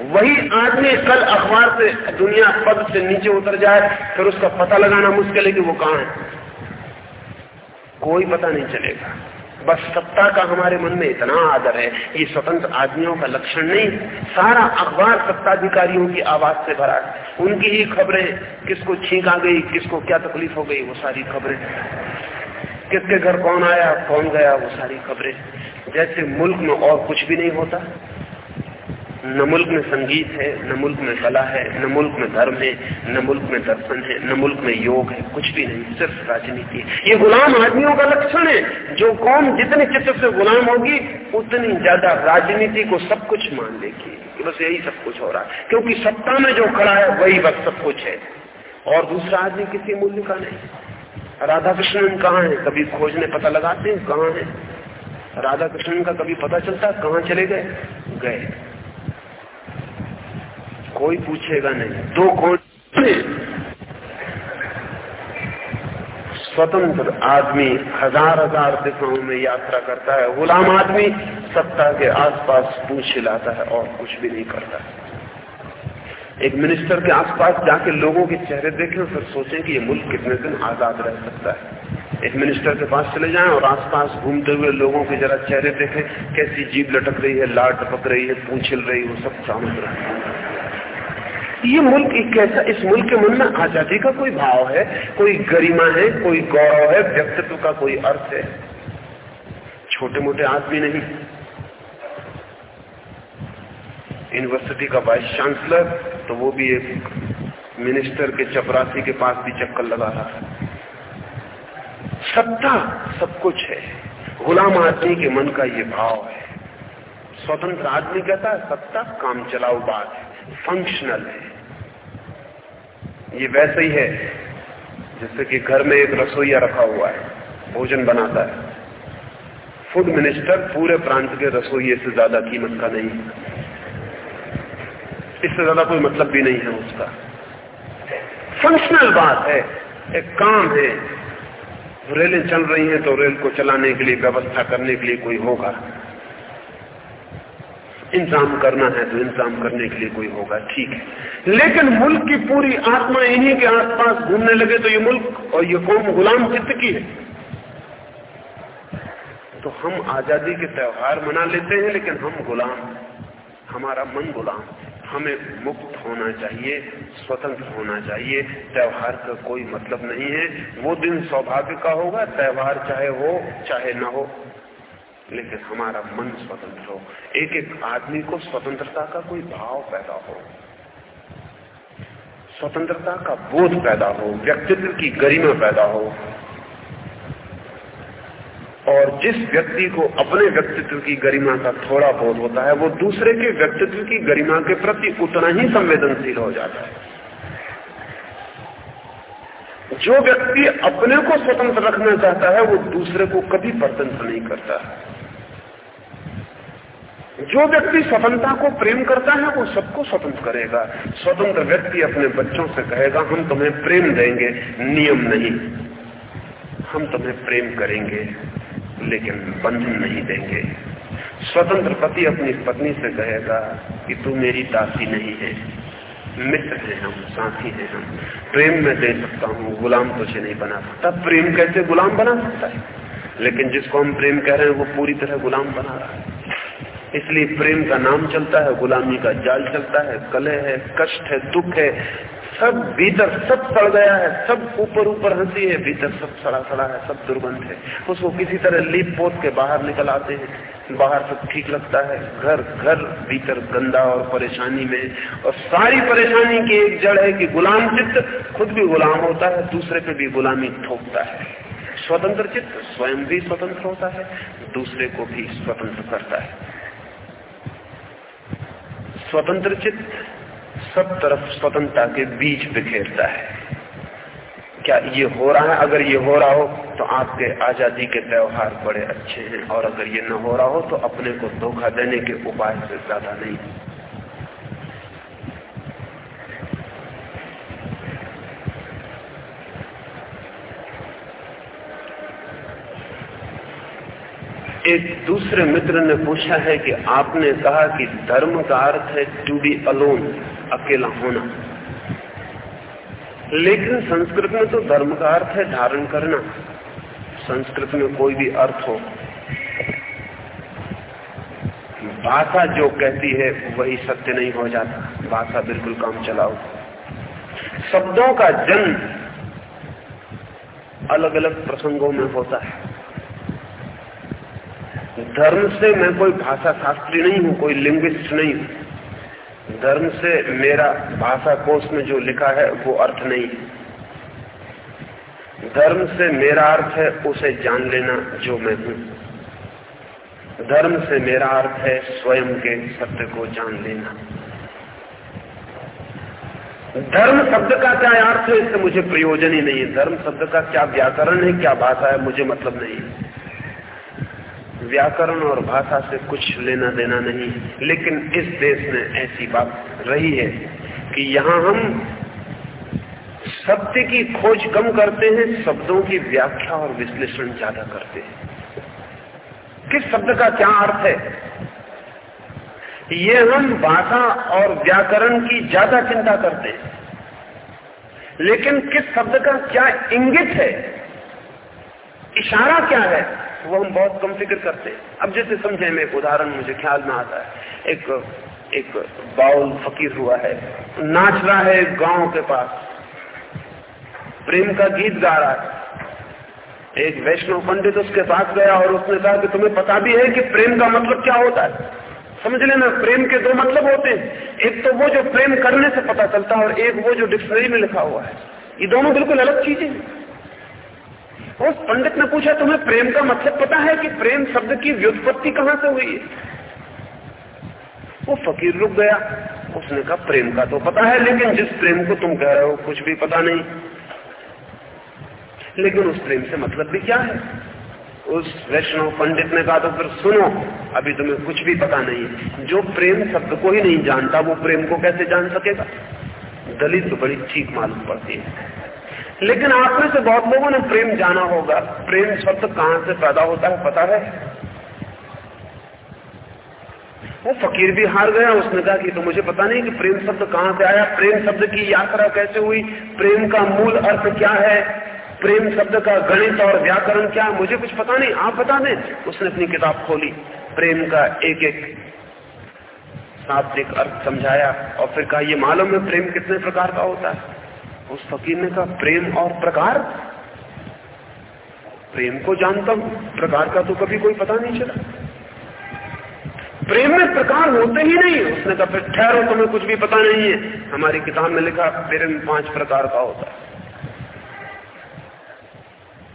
वही आदमी कल अखबार से दुनिया पद से नीचे उतर जाए, फिर उसका पता लगाना मुश्किल है कि वो कहाँ है। कोई पता नहीं चलेगा। बस सत्ता का हमारे मन में इतना आदर है, ये स्वतंत्र आदमियों का लक्षण नहीं। सारा अखबार सत्ताधिकारियों की आवाज़ से भरा है। उनकी ही खबरें, किसको छींक आ गई, किसको क्या तकलीफ़ हो गई, वो सारी खबरें। किसके घर कौन आया, कौन गया, वो सारी खबरें। जैसे मुल्क में और कुछ भी नहीं होता। न मुल्क में संगीत है, न मुल्क में कला है, न मुल्क में धर्म है, न मुल्क में दर्शन है, न मुल्क में योग है, कुछ भी नहीं, सिर्फ़ राजनीति है। ये गुलाम आदमियों का लक्षण है, जो कौम जितने चित्र से गुलाम होगी, उतनी ज़्यादा राजनीति को सब कुछ मान लेगी। बस यही सब कुछ हो रहा है। क्योंकि सत्ता में जो खड़ा है, वही बस सब कुछ है। और दूसरा आदमी किसी मूल्य का नहीं। राधा कृष्णन कहाँ है? कभी खोजने पता लगाते हैं, कहाँ है? राधा कृष्णन का कभी पता चलता कहाँ चले गए? गए। कोई पूछेगा नहीं। दो कौन स्वतंत्र आदमी हज़ार हज़ार दिशाओं में यात्रा करता है। गुलाम आदमी सत्ता के आसपास पूछ हिलाता है और कुछ भी नहीं करता। एक मिनिस्टर के आसपास जाके लोगों के चेहरे देखें, फिर सोचें कि ये मुल्क कितने दिन आज़ाद रह सकता है। एक मिनिस्टर के पास चले जाएँ और आसपास घूमते हुए लोगों के जरा चेहरे देखें, कैसी जीप लटक रही है, लाट टपक रही है पूछ रही है, वो सब है ये मुल्क कैसा इस मुल्क के मन में आज़ादी का कोई भाव है, कोई गरिमा है, कोई गौरव है, व्यक्तित्व का कोई अर्थ है? छोटे मोटे आदमी नहीं। यूनिवर्सिटी का वाइस चांसलर तो वो भी एक मिनिस्टर के चपरासी के पास भी चक्कर लगा रहा है सत्ता सब कुछ है। गुलाम आदमी के मन का ये भाव है। स्वतंत्र आदमी कहता है, सत्ता काम चलाओ बात है। फंक्शनल है। ये वैसे ही है, जैसे कि घर में एक रसोईया रखा हुआ है, भोजन बनाता है। फ़ूड मिनिस्टर पूरे प्रांत के रसोइये से ज़्यादा कीमत का नहीं है। इससे ज़्यादा कोई मतलब भी नहीं है उसका। फंक्शनल बात है, एक काम है। रेलें चल रही हैं तो रेल को चलाने के लिए, व्यवस्था करने के लिए कोई होगा। इंतज़ाम करना है तो इंतज़ाम करने के लिए कोई होगा, ठीक है। लेकिन मुल्क की पूरी आत्मा इन्हीं के आसपास घूमने लगे तो ये मुल्क और ये कौम गुलाम चित्त की है। तो हम आज़ादी के त्योहार मना लेते हैं, लेकिन हम गुलाम हमारा मन गुलाम हमें मुक्त होना चाहिए, स्वतंत्र होना चाहिए। त्योहार का कोई मतलब नहीं है। वो दिन सौभाग्य का होगा, त्योहार चाहे हो, चाहे ना हो। लेकिन हमारा मन स्वतंत्र हो। एक एक आदमी को स्वतंत्रता का कोई भाव पैदा हो। स्वतंत्रता का बोध पैदा हो, व्यक्तित्व की गरिमा पैदा हो। और जिस व्यक्ति को अपने व्यक्तित्व की गरिमा का थोड़ा बोध होता है, वो दूसरे के व्यक्तित्व की गरिमा के प्रति उतना ही संवेदनशील हो जाता है। जो व्यक्ति अपने को स्वतंत्र रखना चाहता है, वो दूसरे को कभी परतंत्र नहीं करता। जो व्यक्ति स्वतंत्रता को प्रेम करता है, वो सबको स्वतंत्र करेगा। स्वतंत्र व्यक्ति अपने बच्चों से कहेगा, हम तुम्हें प्रेम देंगे। नियम नहीं। हम तुम्हें प्रेम करेंगे, लेकिन बंधन नहीं देंगे। स्वतंत्र पति अपनी पत्नी से कहेगा कि, तू मेरी दासी नहीं है। मित्र है हम, साथी है हम। प्रेम में दे सकता हूँ, गुलाम तुझे नहीं बना सकता। प्रेम कैसे गुलाम बना सकता है? लेकिन जिसको हम प्रेम कह रहे हैं, वो पूरी तरह गुलाम बना रहा है। इसलिए प्रेम का नाम चलता है, गुलामी का जाल चलता है, कलह है, कष्ट है, दुख है, सब भीतर सब सड़ गया है, सब ऊपर ऊपर हँसी है, भीतर सब सड़ा सड़ा है, सब दुर्गंध है। उसको किसी तरह लीप पोत के बाहर निकल आते हैं। बाहर सब ठीक लगता है, घर घर भीतर गंदा और परेशानी में। और सारी परेशानी की एक जड़ है कि गुलाम चित्त खुद भी गुलाम होता है, दूसरे पे भी गुलामी थोपता है। स्वतंत्र चित्त स्वयं भी स्वतंत्र होता है, दूसरे को भी स्वतंत्र करता है। स्वतंत्र चित्त सब तरफ़ स्वतंत्रता के बीच बिखेरता है। क्या ये हो रहा है? अगर ये हो रहा हो तो आपके आज़ादी के व्यवहार बड़े अच्छे हैं। और अगर ये न हो रहा हो तो अपने को धोखा देने के उपाय से ज़्यादा नहीं। एक दूसरे मित्र ने पूछा है कि आपने कहा कि धर्म का अर्थ है टू बी अलोन अकेला होना। लेकिन संस्कृत में तो धर्म का अर्थ है धारण करना। संस्कृत में कोई भी अर्थ हो। भाषा जो कहती है, वही सत्य नहीं हो जाता। भाषा बिल्कुल काम चलाओ। शब्दों का जन्म अलग अलग प्रसंगों में होता है। धर्म से मैं कोई भाषा शास्त्री नहीं हूँ, कोई लिंग्विस्ट नहीं हूँ। धर्म से मेरा भाषा कोष में जो लिखा है, वो अर्थ नहीं है। धर्म से मेरा अर्थ है, उसे जान लेना जो मैं हूँ। धर्म से मेरा अर्थ है, स्वयं के सत्य को जान लेना। धर्म शब्द का क्या अर्थ है, इससे मुझे प्रयोजन ही नहीं है। धर्म शब्द का क्या व्याकरण है, क्या भाषा है, मुझे मतलब नहीं है। व्याकरण और भाषा से कुछ लेना देना नहीं। लेकिन इस देश में ऐसी बात रही है कि यहाँ हम सत्य की खोज कम करते हैं, शब्दों की व्याख्या और विश्लेषण ज़्यादा करते हैं। किस शब्द का क्या अर्थ है? ये हम भाषा और व्याकरण की ज़्यादा चिंता करते हैं। लेकिन किस शब्द का क्या इंगित है? इशारा क्या है? वो हम बहुत कम फ़िक्र करते अब जैसे समझे, में एक उदाहरण मुझे ख्याल में आता है। एक एक बाउल फकीर हुआ है, नाच रहा है गाँव के पास। प्रेम का गीत गा रहा है। एक वैष्णव पंडित उसके पास गया और उसने कहा कि तुम्हें पता भी है कि प्रेम का मतलब क्या होता है? समझ लेना, प्रेम के दो मतलब होते हैं। एक तो वो जो प्रेम करने से पता चलता है और एक वो जो डिक्शनरी में लिखा हुआ है। ये दोनों बिल्कुल अलग चीज़ें हैं। उस पंडित ने पूछा, तुम्हें प्रेम का मतलब पता है कि प्रेम शब्द की व्युत्पत्ति कहाँ से हुई? है वो फकीर रुक गया। उसने कहा, प्रेम का तो पता है, लेकिन जिस प्रेम को तुम कह रहे हो, कुछ भी पता नहीं। लेकिन उस प्रेम से मतलब भी क्या है? उस वैष्णव पंडित ने कहा तो फिर सुनो, अभी तुम्हें कुछ भी पता नहीं। जो प्रेम शब्द को ही नहीं जानता, वो प्रेम को कैसे जान सकेगा? दलित तो बड़ी चीख मालूम पड़ती है। लेकिन आप में से बहुत लोगों ने प्रेम जाना होगा। प्रेम शब्द कहाँ से पैदा होता है, पता है? वो फकीर भी हार गया, उसने कहा कि तो मुझे पता नहीं कि प्रेम शब्द कहाँ से आया। प्रेम शब्द की यात्रा कैसे हुई? प्रेम का मूल अर्थ क्या है? प्रेम शब्द का गणित और व्याकरण क्या? मुझे कुछ पता नहीं। आप बता दें। उसने अपनी किताब खोली। प्रेम का एक एक शाब्दिक अर्थ समझाया और फिर कहा यह मालूम है प्रेम कितने प्रकार का होता है? उस फकीर ने कहा, प्रेम और प्रकार? प्रेम को जानता हूँ, प्रकार का तो कभी कोई पता नहीं चला। प्रेम में प्रकार होते ही नहीं उसने कहा, फिर ठहरो, तुम्हें कुछ भी पता नहीं है। हमारी किताब में लिखा प्रेम पाँच प्रकार का होता है।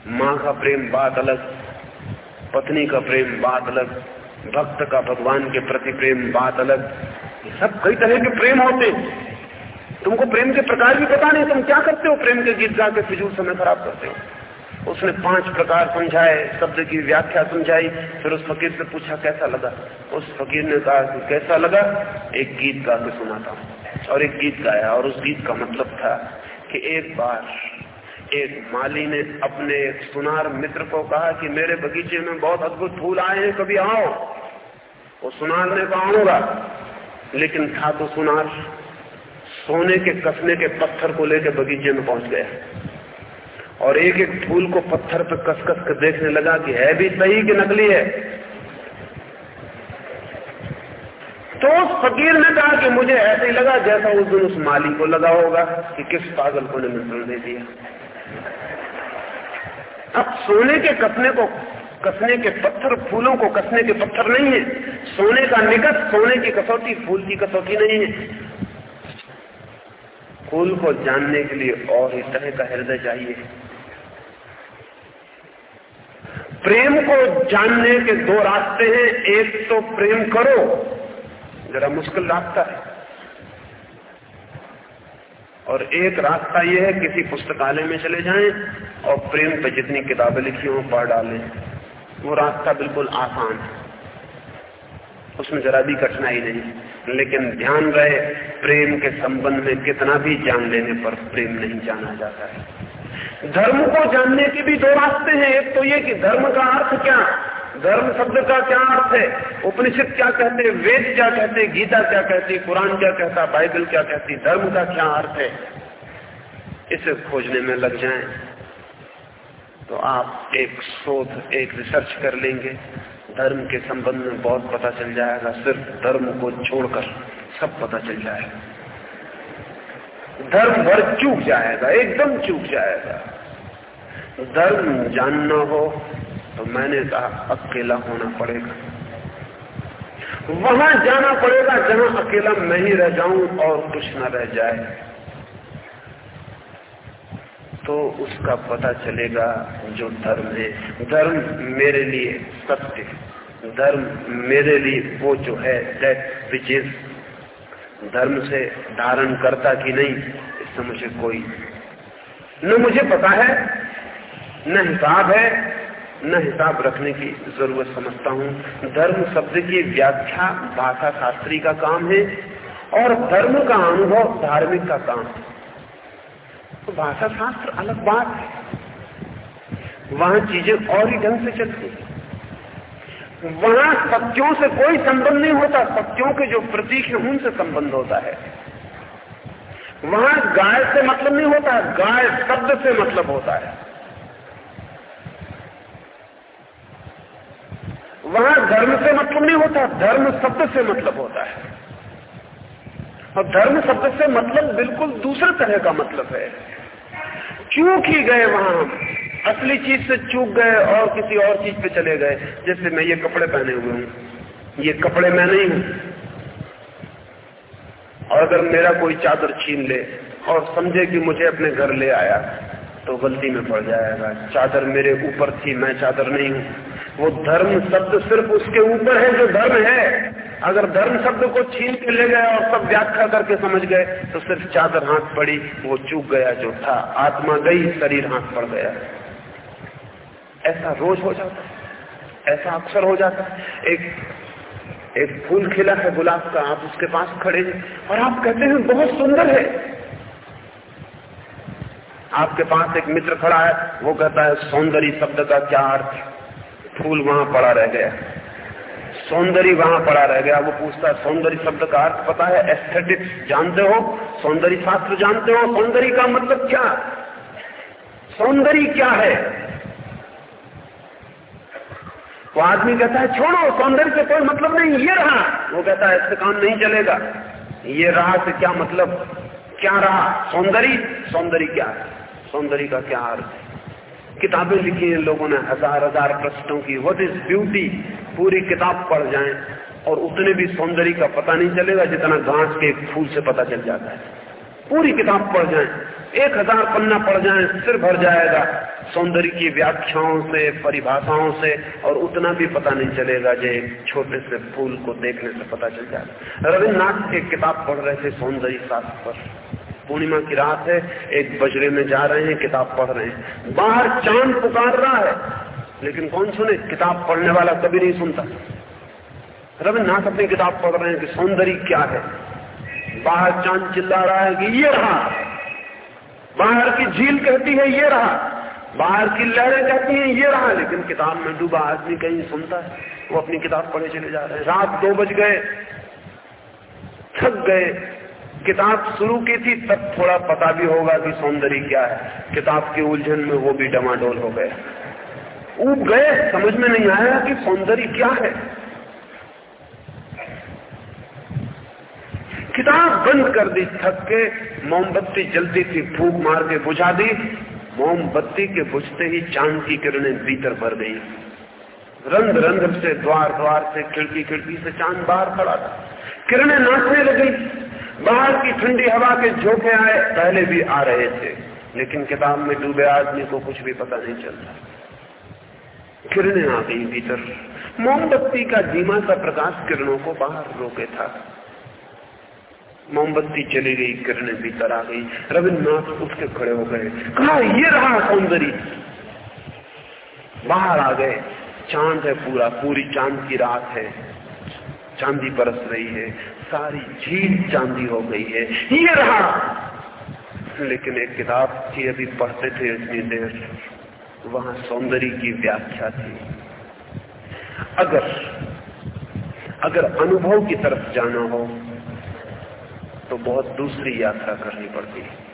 माँ का प्रेम बात अलग, पत्नी का प्रेम बात अलग, भक्त का भगवान के प्रति प्रेम बात अलग। सब कई तरह के प्रेम होते तुमको प्रेम के प्रकार भी पता नहीं, तुम क्या करते हो? प्रेम के गीत गा के फिजूल समय खराब करते हो। उसने पाँच प्रकार समझाए, शब्द की व्याख्या समझाई, फिर उस फकीर से पूछा, कैसा लगा? उस फकीर ने कहा कि कैसा लगा? एक गीत गा के सुनाता हूँ। और एक गीत गाया, और उस गीत का मतलब था कि एक बार एक माली ने अपने सुनार मित्र को कहा कि, मेरे बगीचे में बहुत अद्भुत फूल आए हैं, कभी आओ? वो सुनार ने कहा, आऊँगा। लेकिन था तो सुनार। सोने के कसने के पत्थर को लेकर बगीचे में पहुँच गया। और एक एक फूल को पत्थर पर कस कस कर देखने लगा कि है भी सही कि नकली है। तो उस फकीर ने कहा कि मुझे ऐसे ही लगा जैसा उस दिन उस माली को लगा होगा कि किस पागल को ने मिश्रण दे दिया। अब सोने के कसने को कसने के पत्थर, फूलों को कसने के पत्थर नहीं है। सोने का निकट सोने की कसौटी फूल की कसौटी नहीं है। फूल को जानने के लिए और इस तरह का हृदय चाहिए। प्रेम को जानने के दो रास्ते हैं। एक तो प्रेम करो। जरा मुश्किल रास्ता है। और एक रास्ता यह है, किसी पुस्तकालय में चले जाएँ और प्रेम पे जितनी किताबें लिखी हो, पढ़ डालें। वो रास्ता बिल्कुल आसान है। उसमें जरा भी कठिनाई नहीं। लेकिन ध्यान रहे, प्रेम के संबंध में कितना भी जान लेने पर प्रेम नहीं जाना जाता है। धर्म को जानने के भी दो रास्ते हैं। एक तो ये कि धर्म का अर्थ क्या? धर्म शब्द का क्या अर्थ है? उपनिषद क्या कहते वेद क्या कहते गीता क्या कहती कुरान क्या कहता बाइबल क्या कहती धर्म का क्या अर्थ है? इसे खोजने में लग जाएँ। तो आप एक शोध, एक रिसर्च कर लेंगे। धर्म के संबंध में बहुत पता चल जाएगा, सिर्फ़ धर्म को छोड़कर सब पता चल जाएगा। धर्म भर चूक जाएगा, एकदम चूक जाएगा। धर्म जानना हो तो मैंने कहा, अकेला होना पड़ेगा। वहाँ जाना पड़ेगा, जहाँ अकेला मैं ही रह जाऊँ और कुछ ना रह जाए। तो उसका पता चलेगा जो धर्म है। धर्म मेरे लिए सत्य धर्म मेरे लिए वो जो है दैट विच इज़ धर्म से धारण करता कि नहीं, इससे मुझे कोई न मुझे पता है, न हिसाब है, न हिसाब रखने की ज़रूरत समझता हूँ। धर्म शब्द की व्याख्या भाषा शास्त्री का काम है और धर्म का अनुभव धार्मिक का काम है। तो भाषा शास्त्र अलग बात है। वहाँ चीज़ें और ही ढंग से चलती वहाँ सत्यों से कोई संबंध नहीं होता, सत्यों के जो प्रतीक है, उनसे संबंध होता है। वहाँ गाय से मतलब नहीं होता, गाय शब्द से मतलब होता है। वहाँ धर्म से मतलब नहीं होता, धर्म शब्द से मतलब होता है। और धर्म शब्द से मतलब बिल्कुल दूसरे तरह का मतलब है। चूक ही गए वहाँ। असली चीज़ से चूक गए और किसी और चीज़ पे चले गए, जैसे मैं ये कपड़े पहने हुए हूँ। ये कपड़े मैं नहीं हूँ। और अगर मेरा कोई चादर छीन ले और समझे कि मुझे अपने घर ले आया तो गलती में पड़ जाएगा। चादर मेरे ऊपर थी, मैं चादर नहीं हूँ। वो धर्म शब्द सिर्फ़ उसके ऊपर है जो धर्म है। अगर धर्म शब्द को छीन के ले गए और सब व्याख्या करके समझ गए तो सिर्फ़ चादर हाथ पड़ी, वो चूक गया जो था। आत्मा गई, शरीर हाथ पड़ गया। ऐसा रोज हो जाता है। ऐसा अक्सर हो जाता है। एक एक फूल खिला है गुलाब का, आप उसके पास खड़े हैं और आप कहते हैं, बहुत सुंदर है। आपके पास एक मित्र खड़ा है, वो कहता है, सौंदर्य शब्द का क्या अर्थ? फूल वहाँ पड़ा रह गया। सौंदर्य वहाँ पड़ा रह गया। वो पूछता है, सौंदर्य शब्द का अर्थ पता है? एस्थेटिक्स जानते हो? सौंदर्य शास्त्र जानते हो? सौंदर्य का मतलब क्या? सौंदर्य क्या है? वो आदमी कहता है, छोड़ो, सौंदर्य से कोई मतलब नहीं, ये रहा। वो कहता है, इससे काम नहीं चलेगा। ये रहा से क्या मतलब? क्या रहा? सौंदर्य? सौंदर्य क्या है? सौंदर्य का क्या अर्थ है? किताबें लिखी हैं लोगों ने, हज़ार हज़ार प्रश्नों की व्हाट इज़ ब्यूटी पूरी किताब पढ़ जाएँ, और उतने भी सौंदर्य का पता नहीं चलेगा जितना घास के फूल से पता चल जाता है। पूरी किताब पढ़ जाए, एक हज़ार पन्ना पढ़ जाए, सिर भर जाएगा। सौंदर्य की व्याख्याओं से, परिभाषाओं से, और उतना भी पता नहीं चलेगा जो छोटे से फूल को देखने से पता चल जाएगा रविन्द्रनाथ के किताब पढ़ रहे थे सौंदर्य शास्त्र पर। पूर्णिमा की रात है, एक बजरे में जा रहे हैं, किताब पढ़ रहे हैं। बाहर चाँद पुकार रहा है, लेकिन कौन सुने? किताब पढ़ने वाला कभी नहीं सुनता। रविन्द्रनाथ अपनी किताब पढ़ रहे हैं कि सौंदर्य क्या है? बाहर चाँद चिल्ला रहा है कि ये रहा। बाहर की झील कहती है, ये रहा। बाहर की लहरें कहती हैं, ये रहा। लेकिन किताब में डूबा आदमी कहीं सुनता है। वो अपनी किताब पढ़े चले जा रहे हैं। रात दो बज गए, थक गए। किताब शुरू की थी, तब थोड़ा पता भी होगा कि सौंदर्य क्या है। किताब की उलझन में वो भी डमाडोल हो गए। ऊब गए, समझ में नहीं आया कि सौंदर्य क्या है। किताब बंद कर दी, थक के मोमबत्ती जलती थी, फूक मार के बुझा दी। मोमबत्ती के बुझते ही चाँद की किरणें भीतर भर गई। रंग रंग से, द्वार द्वार से, खिड़की खिड़की से चाँद बाहर खड़ा था। किरणें नाचने लगी। बाहर की ठंडी हवा के झोंके आए, पहले भी आ रहे थे। लेकिन किताब में डूबे आदमी को कुछ भी पता नहीं चलता। किरणें आ गई भीतर। मोमबत्ती का धीमा सा प्रकाश किरणों को बाहर रोके था। मोमबत्ती चली गई, किरणें भीतर आ गई। रविन्द्रनाथ उठ के खड़े हो गए। कहा, ये रहा सौंदर्य। बाहर आ गए। चाँद है पूरा, पूरी चाँद की रात है। चांदी बरस रही है, सारी झील चांदी हो गई है। ये रहा। लेकिन एक किताब थी अभी पढ़ते थे इतनी देर, वहाँ सौंदर्य की व्याख्या थी। अगर अगर अनुभव की तरफ़ जाना हो तो बहुत दूसरी यात्रा करनी पड़ती। है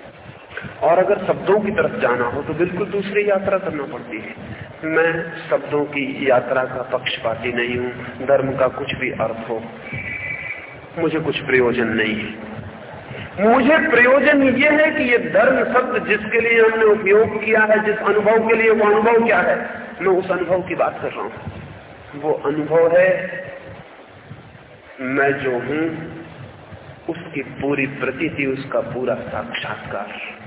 और अगर शब्दों की तरफ़ जाना हो तो बिल्कुल दूसरी यात्रा करना पड़ती है। मैं शब्दों की यात्रा का पक्षपाती नहीं हूँ, धर्म का कुछ भी अर्थ हो। मुझे कुछ प्रयोजन नहीं है। मुझे प्रयोजन ये है कि ये धर्म शब्द जिसके लिए हमने उपयोग किया है, जिस अनुभव के लिए, वो अनुभव क्या है? मैं उस अनुभव की बात कर रहा हूँ। वो अनुभव है, मैं जो हूँ, उसकी पूरी प्रतीति, उसका पूरा साक्षात्कार।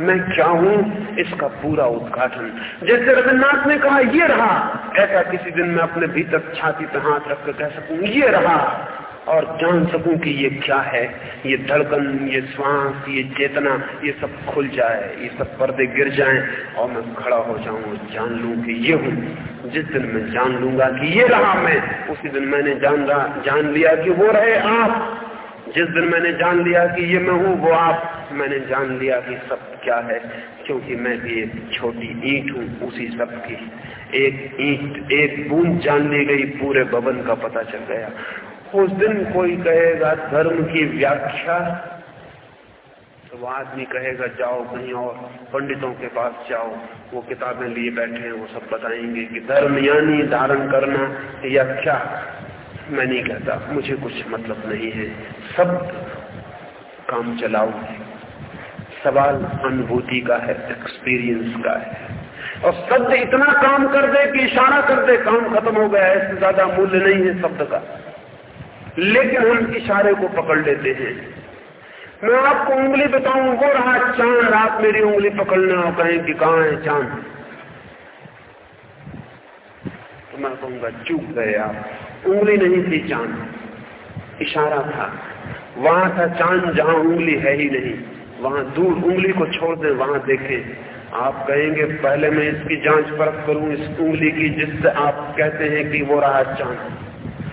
मैं क्या हूँ? इसका पूरा उद्घाटन। जैसे रविन्द्रनाथ ने कहा, ये रहा। ऐसा किसी दिन मैं अपने भीतर छाती पे हाथ रख कर कह सकूँ, ये रहा। और जान सकूँ कि ये क्या है? ये धड़कन, ये श्वास, ये चेतना, ये सब खुल जाए, ये सब पर्दे गिर जाएँ, और मैं खड़ा हो जाऊँ जान लूँ कि ये हूँ। जिस दिन मैं जान लूँगा कि ये रहा मैं, उसी दिन मैंने जान रहा जान लिया कि वो रहे आप। जिस दिन मैंने जान लिया कि ये मैं हूँ, वो आप। मैंने जान लिया कि सब क्या है, क्योंकि मैं भी एक छोटी ईंट हूँ, उसी सब की। एक ईंट, एक बूंद जान ली गई, पूरे भवन का पता चल गया। उस दिन कोई कहेगा, धर्म की व्याख्या? तो वो आदमी कहेगा, जाओ कहीं और, पंडितों के पास जाओ। वो किताबें लिए बैठे हैं, वो सब बताएँगे कि धर्म यानी धारण करना या क्या? मैं नहीं कहता, मुझे कुछ मतलब नहीं है। सब काम चलाओ। सवाल अनुभूति का है एक्सपीरियंस का है। और शब्द इतना काम कर दे कि इशारा कर दे, काम खत्म हो गया, इससे ज़्यादा मूल्य नहीं है शब्द का। लेकिन हम इशारे को पकड़ लेते हैं। मैं आपको उंगली बताऊँ, वो रहा चाँद। आप मेरी उंगली पकड़ना और कहें कि कहा है चाँद? तो मैं कहूँगा, चूक गए आप। उंगली नहीं थी चाँद। इशारा था, वहाँ था चाँद, जहाँ उंगली है ही नहीं। वहाँ दूर उंगली को छोड़ दे, वहाँ देखें। आप कहेंगे, पहले मैं इसकी जाँच परख करूँ, इस उंगली की जिससे आप कहते हैं कि वो रहा चाँद।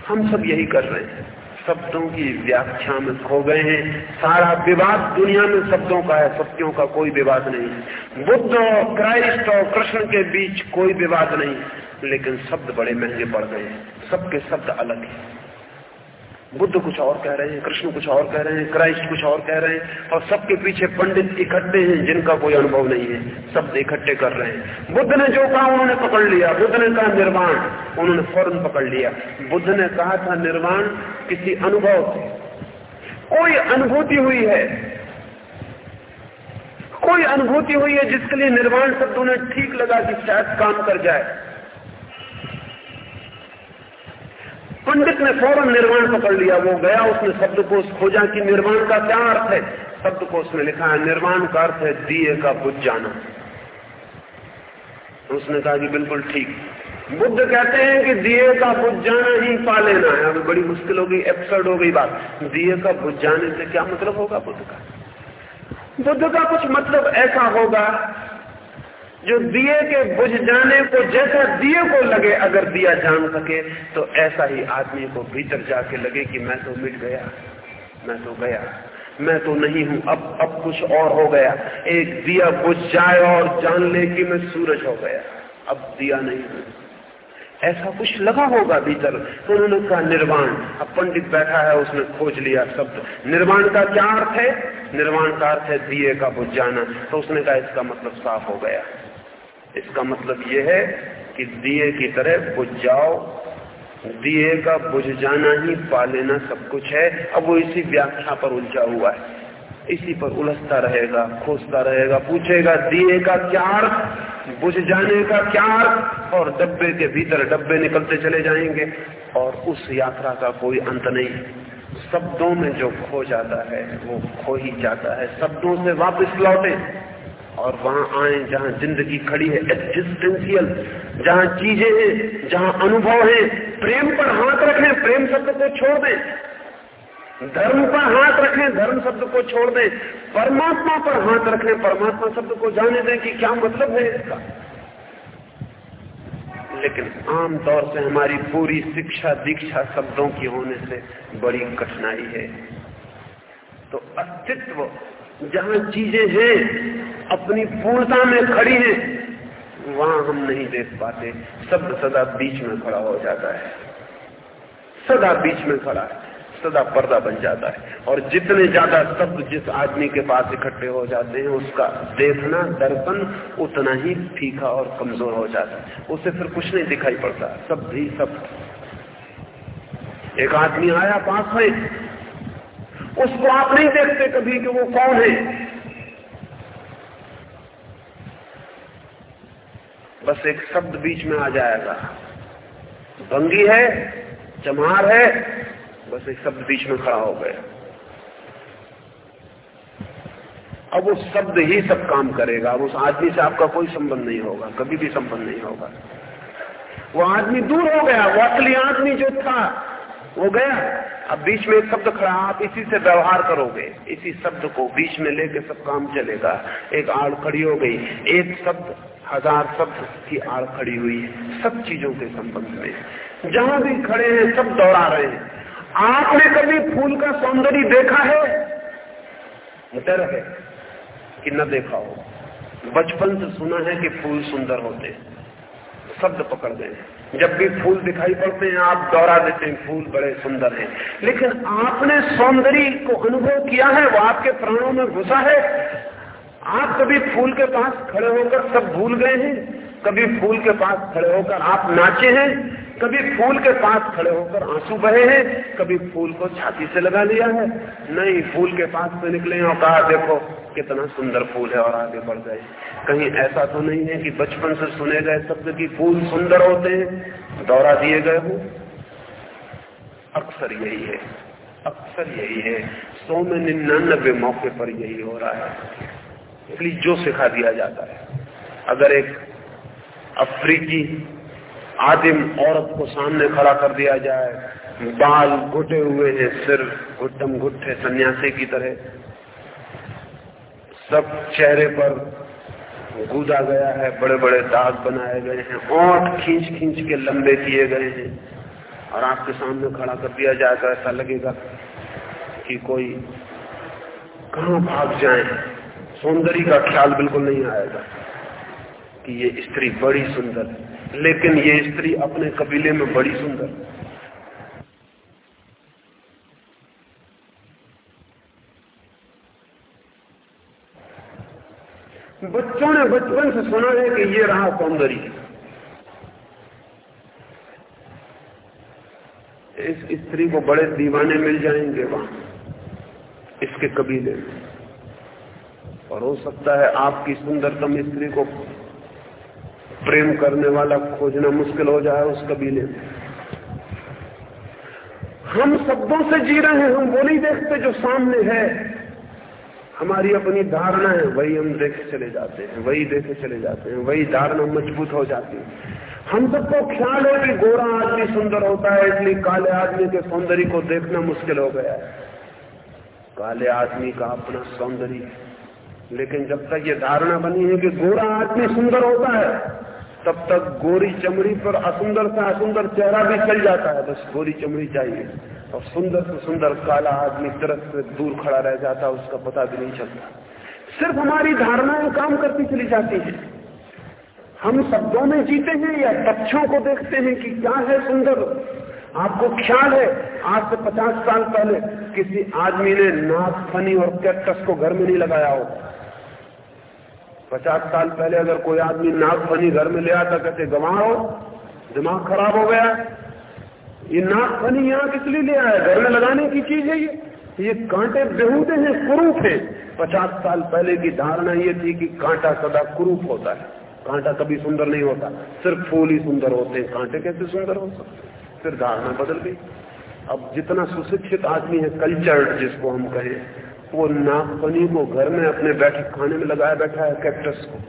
हम सब यही कर रहे हैं। शब्दों की व्याख्या में खो गए हैं। सारा विवाद दुनिया में शब्दों का है सत्यों का कोई विवाद नहीं। बुद्ध और क्राइस्ट और कृष्ण के बीच कोई विवाद नहीं। लेकिन शब्द बड़े महँगे पड़ गए हैं। सबके शब्द अलग हैं। बुद्ध कुछ और कह रहे हैं, कृष्ण कुछ और कह रहे हैं, क्राइस्ट कुछ और कह रहे हैं, और सबके पीछे पंडित इकट्ठे हैं जिनका कोई अनुभव नहीं है शब्द इकट्ठे कर रहे हैं। बुद्ध ने जो कहा, उन्होंने पकड़ लिया। बुद्ध ने कहा निर्वाण उन्होंने फ़ौरन पकड़ लिया। बुद्ध ने कहा था निर्वाण किसी अनुभव से। कोई अनुभूति हुई है? कोई अनुभूति हुई है जिसके लिए निर्वाण शब्द उन्हें ठीक लगा कि शायद काम कर जाए। पंडित ने फ़ौरन निर्माण पकड़ लिया, वो गया उसने शब्द को खोजा कि निर्माण का क्या अर्थ है? शब्द को उसने लिखा है निर्माण का अर्थ है दिए का बुझ जाना। उसने कहा कि बिल्कुल ठीक। बुद्ध कहते हैं कि दिए का बुझ जाना ही पा लेना है। अभी बड़ी मुश्किल हो गई एपिसोड हो गई बात। दिए का बुझ जाने से क्या मतलब होगा बुद्ध का? बुद्ध का कुछ मतलब ऐसा होगा जो दिए के बुझ जाने को, जैसा दिए को लगे, अगर दिया जान सके तो ऐसा ही आदमी को भीतर जाके लगे कि मैं तो मिट गया, मैं तो गया, मैं तो नहीं हूँ, अब अब कुछ और हो गया। एक दिया बुझ जाए और जान ले कि मैं सूरज हो गया, अब दिया नहीं हूँ। ऐसा कुछ लगा होगा भीतर तो उन्होंने कहा, निर्वाण। अब पंडित बैठा है, उसने खोज लिया शब्द। निर्वाण का क्या अर्थ है? निर्वाण का अर्थ है दिए का बुझ जाना। तो उसने कहा, इसका मतलब साफ़ हो गया। इसका मतलब यह है कि दिए की तरह बुझ जाओ। दिए का बुझ जाना ही पा लेना सब कुछ है। अब वो इसी व्याख्या पर उलझा हुआ है। इसी पर उलझता रहेगा, खोजता रहेगा, पूछेगा, दिए का क्या अर्थ? बुझ जाने का क्या अर्थ? और डब्बे के भीतर डब्बे निकलते चले जाएँगे, और उस यात्रा का कोई अंत नहीं। शब्दों में जो खो जाता है, वो खो ही जाता है। शब्दों से वापस लौटे। और वहाँ आए, जहाँ ज़िंदगी खड़ी है एग्जिस्टेंशियल जहाँ चीज़ें हैं, जहाँ अनुभव है, प्रेम पर हाथ रखें, प्रेम शब्द को छोड़ दें। धर्म पर हाथ रखें, धर्म शब्द को छोड़ दें। परमात्मा पर हाथ रखें, परमात्मा शब्द को जाने दें कि क्या मतलब है इसका। लेकिन आम तौर से हमारी पूरी शिक्षा दीक्षा शब्दों की होने से बड़ी कठिनाई है। तो अस्तित्व जहाँ चीज़ें हैं, अपनी पूर्णता में खड़ी हैं, वहाँ हम नहीं देख पाते। शब्द सदा बीच में खड़ा हो जाता है। सदा बीच में खड़ा है। सदा पर्दा बन जाता है। और जितने ज़्यादा शब्द जिस आदमी के पास इकट्ठे हो जाते हैं, उसका देखना, दर्पण उतना ही फीका और कमज़ोर हो जाता है। उसे फिर कुछ नहीं दिखाई पड़ता। सब भी सब। एक आदमी आया पास में उसको आप नहीं देखते कभी कि वो कौन है। बस एक शब्द बीच में आ जाएगा। भंगी है, चमार है, बस एक शब्द बीच में खड़ा हो गया। अब वो शब्द ही सब काम करेगा। अब उस आदमी से आपका कोई संबंध नहीं होगा, कभी भी संबंध नहीं होगा। वो आदमी दूर हो गया, वो असली आदमी जो था, वो गया। अब बीच में एक शब्द खड़ा, आप इसी से व्यवहार करोगे। इसी शब्द को बीच में लेके सब काम चलेगा। एक आड़ खड़ी हो गई। एक शब्द, हज़ार शब्द की आड़ खड़ी हुई सब चीज़ों के संबंध में। जहाँ भी खड़े हैं, सब दौड़ा रहे हैं। आपने कभी फूल का सौंदर्य देखा है? डर है कि न देखा हो। बचपन से सुना है कि फूल सुंदर होते हैं। शब्द पकड़ गए जब भी फूल दिखाई पड़ते हैं, आप दोहरा देते हैं, फूल बड़े सुंदर हैं। लेकिन आपने सौंदर्य को अनुभव किया है, वो आपके प्राणों में घुसा है। आप कभी फूल के पास खड़े होकर सब भूल गए हैं? कभी फूल के पास खड़े होकर आप नाचे हैं? कभी फूल के पास खड़े होकर आँसू बहे हैं, कभी फूल को छाती से लगा लिया है। नहीं, फूल के पास से निकले और कहा, देखो, कितना सुंदर फूल है और आगे बढ़ गए कहीं ऐसा तो नहीं है कि बचपन से सुने गए शब्द की फूल सुंदर होते हैं, दौरा दिए गए हो। अक्सर यही है, अक्सर यही है। सौ में निन्यानबे मौके पर यही हो रहा है। इसलिए जो सिखा दिया जाता है। अगर एक अफ्रीकी आदिम औरत को सामने खड़ा कर दिया जाए। बाल घुटे हुए हैं, सिर घुटम घुट्टे सन्यासी की तरह। सब चेहरे पर गूदा गया है बड़े बड़े दाग बनाए गए हैं और खींच खींच के लंबे किए गए हैं। और आपके सामने खड़ा कर दिया जाएगा ऐसा लगेगा कि कोई कहा भाग जाए। सौंदर्य का ख्याल बिल्कुल नहीं आएगा कि ये स्त्री बड़ी सुंदर है। लेकिन ये स्त्री अपने कबीले में बड़ी सुंदर बच्चों ने बचपन से सुना है कि ये रहा सौंदर्य। इस स्त्री को बड़े दीवाने मिल जाएँगे वहाँ, इसके कबीले में। और हो सकता है आपकी सुंदरतम स्त्री को प्रेम करने वाला खोजना मुश्किल हो जाए, उस कबीले में। हम शब्दों से जी रहे हैं, हम वो नहीं देखते जो सामने है। हमारी अपनी धारणा है वही हम देखे चले जाते हैं, वही देखे चले जाते हैं, वही धारणा मज़बूत हो जाती है। हम सबको ख्याल है कि गोरा आदमी सुंदर होता है, इसलिए काले आदमी के सौंदर्य को देखना मुश्किल हो गया है। काले आदमी का अपना सौंदर्य। लेकिन जब तक ये धारणा बनी है कि गोरा आदमी सुंदर होता है तब तक गोरी चमड़ी पर असुंदर से असुंदर चेहरा भी चल जाता है, बस गोरी चमड़ी चाहिए। और सुंदर से सुंदर काला आदमी तरफ़ से दूर खड़ा रह जाता है, उसका पता भी नहीं चलता। सिर्फ़ हमारी धारणाएँ काम करती चली जाती है। हम शब्दों में जीते हैं या तथ्यों को देखते हैं कि क्या है सुंदर? आपको ख्याल है, आज से पचास साल पहले किसी आदमी ने नाक फनी और कैक्टस को घर में नहीं लगाया हो। पचास साल पहले अगर कोई आदमी नाक फनी घर में ले आता, कहते गवा हो, दिमाग खराब हो गया। ये नाक फनी यहाँ किस लिए ले आया? घर में लगाने की चीज़ है ये। ये कांटे बेहूदे हैं, कुरूप है। पचास साल पहले की धारणा ये थी कि कांटा सदा कुरूप होता है। कांटा कभी सुंदर नहीं होता। सिर्फ़ फूल ही सुंदर होते हैं। कांटे कैसे सुंदर हो सकते फिर धारणा बदल गई। अब जितना सुशिक्षित आदमी है, कल्चर्ड जिसको हम कहें वो नागफनी को घर में अपने बैठक खाने में लगाया बैठा है कैक्टस को।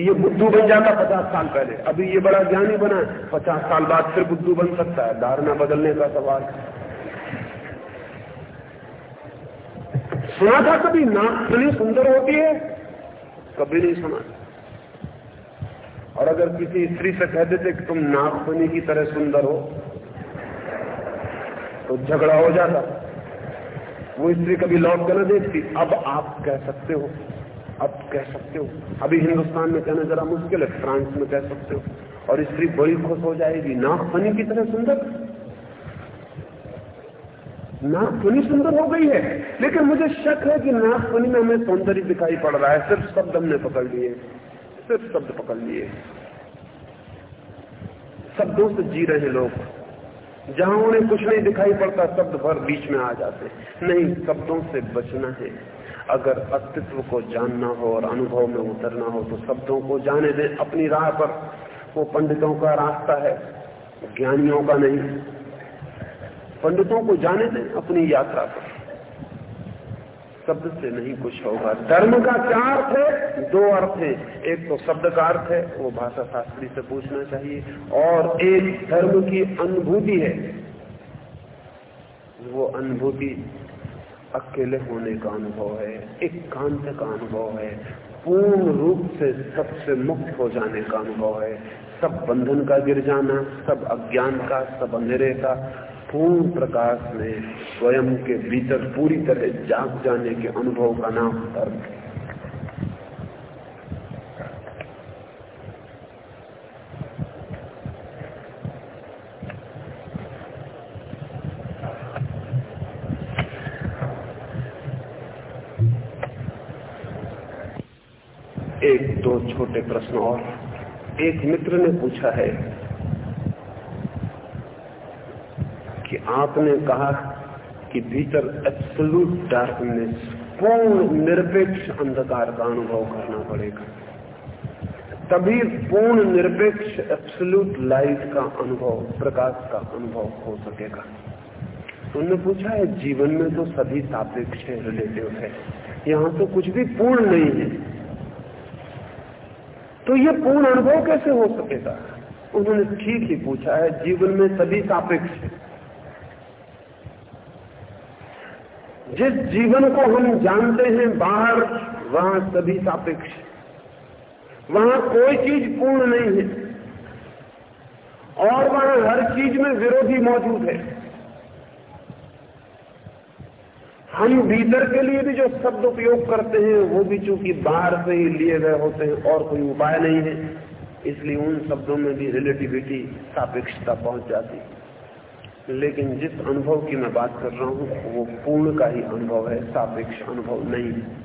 ये बुद्धू बन जाता पचास साल पहले। अभी ये बड़ा ज्ञानी बना पचास साल बाद फिर बुद्धू बन सकता है। धारणा बदलने का सवाल। सुना था कभी? नागफनी सुंदर होती है? कभी नहीं सुना। और अगर किसी स्त्री से कह देते कि तुम नागफनी की तरह सुंदर हो तो झगड़ा हो जाता। वो स्त्री कभी लौट कर न देखती, अब आप कह सकते हो, अब कह सकते हो। अभी हिंदुस्तान में कहना जरा मुश्किल है, फ्रांस में कह सकते हो। और स्त्री बड़ी खुश हो जाएगी। नागफनी की तरह सुंदर। नागफनी सुंदर हो गई है। लेकिन मुझे शक है कि नागफनी में हमें सौंदर्य दिखाई पड़ रहा है। सिर्फ़ शब्द हमने पकड़ लिए। सिर्फ़ शब्द पकड़ लिए। शब्दों से जी रहे लोग। जहाँ उन्हें कुछ नहीं दिखाई पड़ता, शब्द भर बीच में आ जाते। नहीं, शब्दों से बचना है। अगर अस्तित्व को जानना हो और अनुभव में उतरना हो तो शब्दों को जाने दें अपनी राह पर। वो पंडितों का रास्ता है, ज्ञानियों का नहीं। पंडितों को जाने दें अपनी यात्रा पर। शब्द से नहीं कुछ होगा। धर्म का क्या अर्थ है? दो अर्थ है। एक तो शब्द का अर्थ है, वो भाषा शास्त्री से पूछना चाहिए। और एक धर्म की अनुभूति है। वो अनुभूति अकेले होने का अनुभव है एक कांत का अनुभव है। पूर्ण रूप से सबसे मुक्त हो जाने का अनुभव है। सब बंधन का गिर जाना, सब अज्ञान का, सब अंधेरे का पूर्ण प्रकाश में स्वयं के भीतर पूरी तरह जाग जाने के अनुभव का नाम धर्म एक दो छोटे प्रश्न और। एक मित्र ने पूछा है कि आपने कहा कि भीतर एब्सोल्यूट डार्कनेस पूर्ण निरपेक्ष अंधकार का अनुभव करना पड़ेगा। तभी पूर्ण निरपेक्ष एब्सोल्यूट लाइट का अनुभव, प्रकाश का अनुभव हो सकेगा। उन्होंने पूछा है, जीवन में तो सभी सापेक्ष है रिलेटिव है। यहाँ तो कुछ भी पूर्ण नहीं है। तो ये पूर्ण अनुभव कैसे हो सकेगा? उन्होंने ठीक ही पूछा है, जीवन में सभी सापेक्ष है। जिस जीवन को हम जानते हैं बाहर, वहाँ सभी सापेक्ष वहाँ कोई चीज़ पूर्ण नहीं है। और वहाँ हर चीज़ में विरोधी मौजूद है। हम भीतर के लिए भी जो शब्द उपयोग करते हैं, वो भी चूँकि बाहर से ही लिए गए होते हैं, और कोई उपाय नहीं है। इसलिए उन शब्दों में भी रिलेटिविटी सापेक्षता पहुँच जाती लेकिन जिस अनुभव की मैं बात कर रहा हूँ, वो पूर्ण का ही अनुभव है, सापेक्ष अनुभव नहीं। है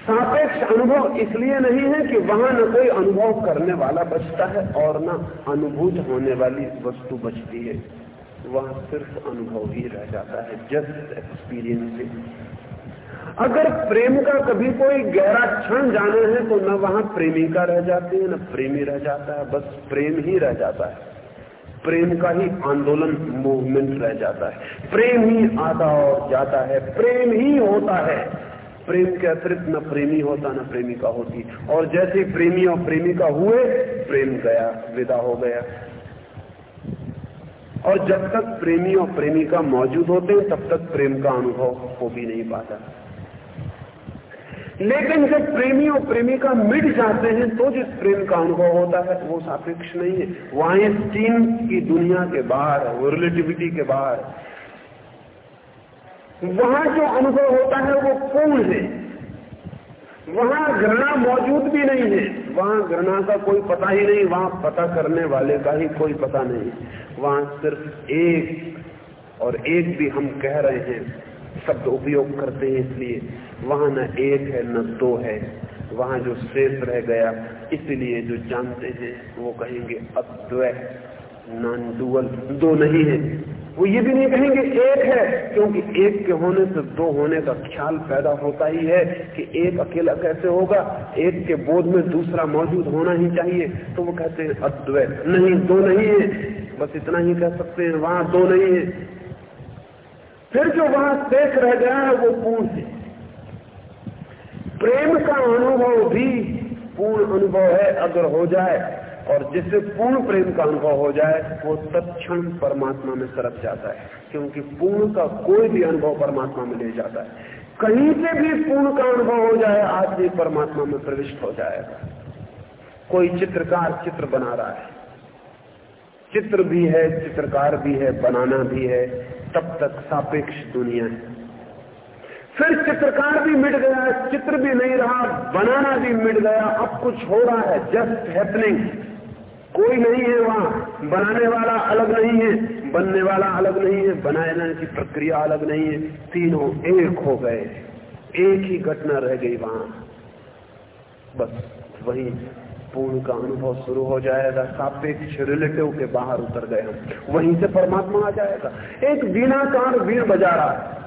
सापेक्ष अनुभव इसलिए नहीं है कि वहाँ न कोई अनुभव करने वाला बचता है और न अनुभूत होने वाली वस्तु बचती है। वह सिर्फ़ अनुभव ही रह जाता है, जस्ट एक्सपीरियंस अगर प्रेम का कभी कोई गहरा क्षण जाना है तो न वहाँ प्रेमिका रह जाती है, न प्रेमी रह जाता है, बस प्रेम ही रह जाता है। प्रेम का ही आंदोलन मूवमेंट रह जाता है। प्रेम ही आता और जाता है। प्रेम ही होता है। प्रेम के अतिरिक्त न प्रेमी होता, न प्रेमिका होती। और जैसे प्रेमी और प्रेमिका हुए, प्रेम गया, विदा हो गया। और जब तक प्रेमी और प्रेमिका मौजूद होते हैं, तब तक प्रेम का अनुभव हो भी नहीं पाता। लेकिन जब प्रेमी और प्रेमिका मिट जाते हैं तो जिस प्रेम का अनुभव होता है वो सापेक्ष नहीं है। वहाँ चीन की दुनिया के बाहर है, वो रिलेटिविटी के बाहर वहाँ जो अनुभव होता है, वो पूर्ण है। वहाँ घृणा मौजूद भी नहीं है। वहाँ घृणा का कोई पता ही नहीं, वहाँ पता करने वाले का ही कोई पता नहीं। वहाँ सिर्फ़ एक और एक भी हम कह रहे हैं शब्द उपयोग करते हैं, इसलिए वहाँ न एक है, न दो है। वहाँ जो शेष रह गया, इसलिए जो जानते हैं, वो कहेंगे अद्वय नॉन डुअल दो नहीं है। वो ये भी नहीं कहेंगे एक है, क्योंकि एक के होने से दो होने का ख्याल पैदा होता ही है कि एक अकेला कैसे होगा? एक के बोध में दूसरा मौजूद होना ही चाहिए। तो वो कहते हैं अद्वैत नहीं, दो नहीं है। बस इतना ही कह सकते हैं, वहाँ दो नहीं है। फिर जो वहाँ शेष रह गया है वो पूर्ण है। प्रेम का अनुभव भी पूर्ण अनुभव है, अगर हो जाए, और जिससे पूर्ण प्रेम का अनुभव हो जाए, वो तत्क्षण परमात्मा में सरक जाता है, क्योंकि पूर्ण का कोई भी अनुभव परमात्मा में ले जाता है। कहीं से भी पूर्ण का अनुभव हो जाए आदमी परमात्मा में प्रविष्ट हो जाएगा। कोई चित्रकार चित्र बना रहा है चित्र भी है, चित्रकार भी है, बनाना भी है, तब तक सापेक्ष दुनिया है। फिर चित्रकार भी मिट गया, चित्र भी नहीं रहा, बनाना भी मिट गया, अब कुछ हो रहा है जस्ट हैपनिंग कोई नहीं है वहाँ, बनाने वाला अलग नहीं है, बनने वाला अलग नहीं है, बनाने की प्रक्रिया अलग नहीं है। तीनों एक हो गए, एक ही घटना रह गई वहाँ। बस वही पूर्ण का अनुभव शुरू हो जाएगा। सापेक्ष रिलेटिव के बाहर उतर गए हम। वहीं से परमात्मा आ जाएगा। एक वीणाकार वीर बजा रहा है।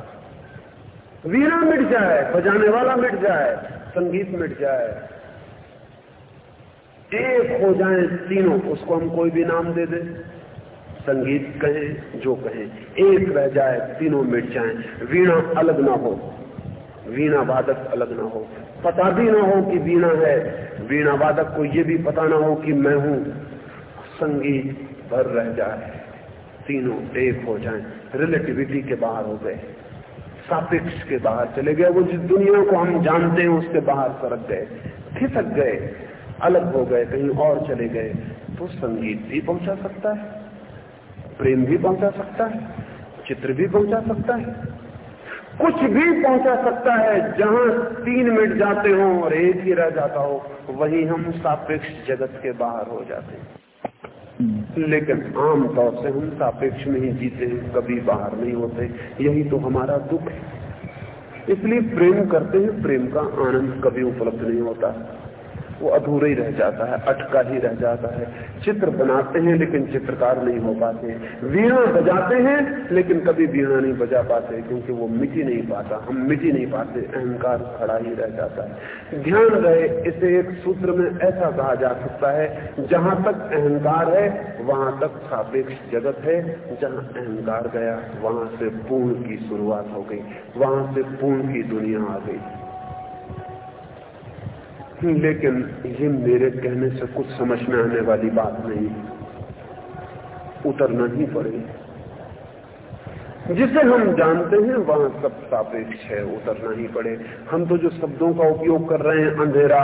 वीणा मिट जाए, बजाने वाला मिट जाए, संगीत मिट जाए। एक हो जाए तीनों, उसको हम कोई भी नाम दे दे। संगीत कहें, जो कहें, एक रह जाए, तीनों मिट जाए। वीणा अलग ना हो। वीणा वादक अलग ना हो। पता भी ना हो कि वीणा है। वीणा वादक को यह भी पता ना हो कि मैं हूँ। संगीत भर रह जाए। तीनों एक हो जाए। रिलेटिविटी के बाहर हो गए। सापेक्ष के बाहर चले गए। वो जिस दुनिया को हम जानते हैं, उसके बाहर सरक गए। खिसक गए। अलग हो गए। कहीं और चले गए। तो संगीत भी पहुँचा सकता है। प्रेम भी पहुँचा सकता है। चित्र भी पहुँचा सकता है। कुछ भी पहुँचा सकता है, जहाँ तीन मिनट जाते हो और एक ही रह जाता हो, वही हम सापेक्ष जगत के बाहर हो जाते हैं। लेकिन आम तौर से हम सापेक्ष में ही जीते हैं, कभी बाहर नहीं होते। यही तो हमारा दुख है। इसलिए प्रेम करते हैं, प्रेम का आनंद कभी उपलब्ध नहीं होता। वो अधूरा ही रह जाता है, अटका ही रह जाता है। चित्र बनाते हैं, लेकिन चित्रकार नहीं हो पाते। वीणा बजाते हैं, लेकिन कभी वीणा नहीं बजा पाते, क्योंकि वो मिटी नहीं पाता। हम मिटी नहीं पाते, अहंकार खड़ा ही रह जाता है। ध्यान रहे, इसे एक सूत्र में ऐसा कहा जा सकता है, जहाँ तक अहंकार है, वहाँ तक सापेक्ष जगत है। जहाँ अहंकार गया, वहाँ से पूर्ण की शुरुआत हो गई, वहाँ से पूर्ण की दुनिया आ गई। लेकिन ये मेरे कहने से कुछ समझ में आने वाली बात नहीं उतरना ही पड़ेगी। जिसे हम जानते हैं, वहाँ सब सापेक्ष है, उतरना ही पड़े हम तो जो शब्दों का उपयोग कर रहे हैं, अंधेरा,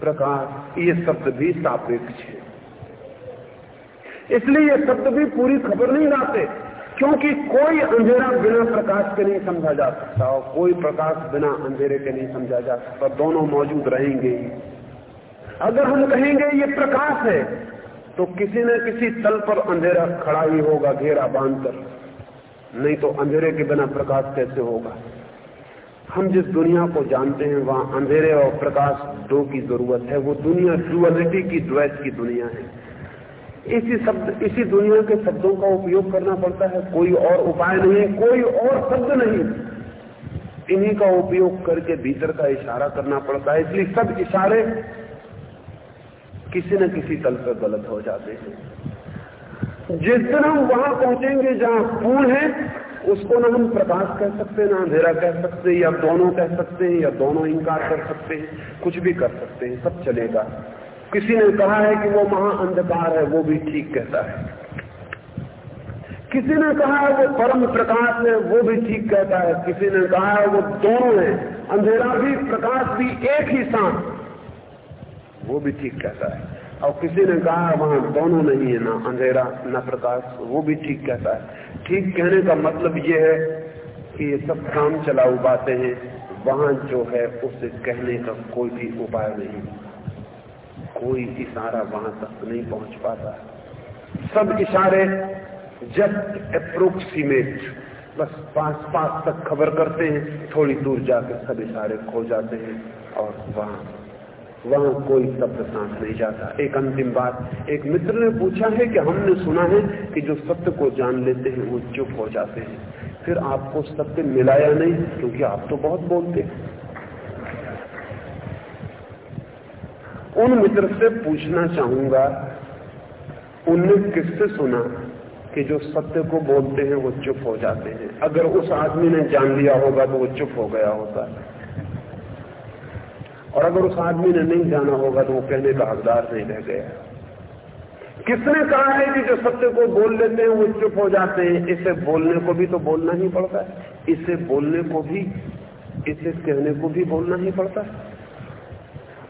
प्रकाश, ये शब्द भी सापेक्ष है। इसलिए ये शब्द भी पूरी खबर नहीं लाते। क्योंकि कोई अंधेरा बिना प्रकाश के नहीं समझा जा सकता और कोई प्रकाश बिना अंधेरे के नहीं समझा जा सकता। दोनों मौजूद रहेंगे अगर हम कहेंगे ये प्रकाश है तो किसी न किसी तल पर अंधेरा खड़ा ही होगा, घेरा बांधकर। नहीं तो अंधेरे के बिना प्रकाश कैसे होगा? हम जिस दुनिया को जानते हैं, वहाँ अंधेरे और प्रकाश दो की ज़रूरत है। वो दुनिया डुअलिटी की, द्वैत की दुनिया है। इसी शब्द, इसी दुनिया के शब्दों का उपयोग करना पड़ता है। कोई और उपाय नहीं कोई और शब्द नहीं। इन्हीं का उपयोग करके भीतर का इशारा करना पड़ता है। इसलिए सब इशारे किसी न किसी तल पर गलत हो जाते हैं। जिस दिन हम वहाँ पहुँचेंगे, जहाँ पूर्ण है, उसको ना हम प्रकाश कह सकते हैं ना अंधेरा कह सकते हैं या दोनों कह सकते हैं, या दोनों इनकार कर सकते हैं, कुछ भी कर सकते हैं, सब चलेगा। किसी ने कहा है कि वो महा अंधकार है, वो भी ठीक कहता है। किसी ने कहा है वो परम प्रकाश है, वो भी ठीक कहता है। किसी ने कहा है वो दोनों है, अंधेरा भी, प्रकाश भी एक ही साथ वो भी ठीक कहता है। और किसी ने कहा वहाँ दोनों नहीं है, ना अंधेरा, न प्रकाश, वो भी ठीक कहता है। ठीक कहने का मतलब ये है कि ये सब काम चलाऊ बातें हैं, वहाँ जो है, उसे कहने का कोई भी उपाय नहीं। कोई इशारा वहाँ तक नहीं पहुँच पाता। सब इशारे जस्ट अप्रोक्सीमेट बस पास पास तक खबर करते हैं, थोड़ी दूर जाकर सब इशारे खो जाते हैं और वहाँ वहाँ कोई शब्द सांस नहीं जाता। एक अंतिम बात, एक मित्र ने पूछा है कि हमने सुना है कि जो सत्य को जान लेते हैं, वो चुप हो जाते हैं। फिर आपको सत्य मिलाया नहीं? क्योंकि आप तो बहुत बोलते हैं। उन मित्र से पूछना चाहूँगा, उनने किससे सुना कि जो सत्य को बोलते हैं वो चुप हो जाते हैं? अगर उस आदमी ने जान लिया होगा तो वो चुप हो गया होता और अगर उस आदमी ने नहीं जाना होगा तो वो कहने का हकदार नहीं रह गया। किसने कहा है कि जो सत्य को बोल लेते हैं वो चुप हो जाते हैं? इसे बोलने को भी तो बोलना ही पड़ता है। इसे बोलने को भी, इसे कहने को भी बोलना ही पड़ता है।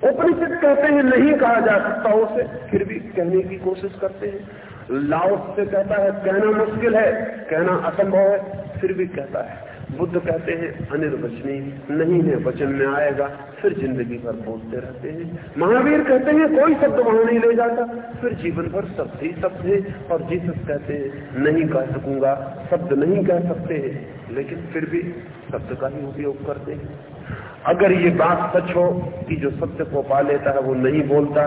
उपनिषद कहते हैं, नहीं कहा जा सकता उसे। फिर भी कहने की कोशिश करते हैं। लाओस से कहता है, कहना मुश्किल है, कहना असंभव है, फिर भी कहता है। बुद्ध कहते हैं, अनिर्वचनीय, नहीं है, वचन में आएगा, फिर ज़िंदगी भर बोलते रहते हैं। महावीर कहते हैं, कोई शब्द वहाँ नहीं ले जाता। फिर जीवन भर शब्द ही शब्द है, और जीसस कहते हैं, नहीं कह सकूँगा, शब्द नहीं कह सकते हैं। लेकिन फिर भी शब्द का ही उपयोग करते हैं। अगर ये बात सच हो कि जो सत्य को पा लेता है वो नहीं बोलता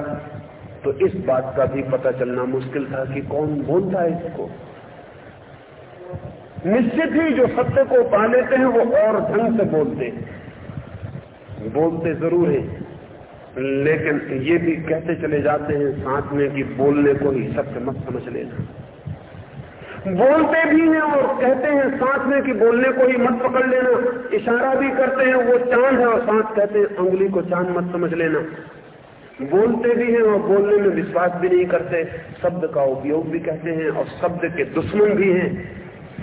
तो इस बात का भी पता चलना मुश्किल था कि कौन बोलता है इसको। निश्चित ही जो सत्य को पा लेते हैं वो और ढंग से बोलते हैं। बोलते ज़रूर है, लेकिन ये भी कहते चले जाते हैं साथ में कि बोलने को ही सत्य मत समझ लेना। बोलते भी हैं और कहते हैं साथ में कि बोलने को ही मत पकड़ लेना। इशारा भी करते हैं, वो चाँद है और साथ कहते हैं उंगली को चाँद मत समझ लेना। बोलते भी हैं और बोलने में विश्वास भी नहीं करते। शब्द का उपयोग भी कहते हैं और शब्द के दुश्मन भी हैं।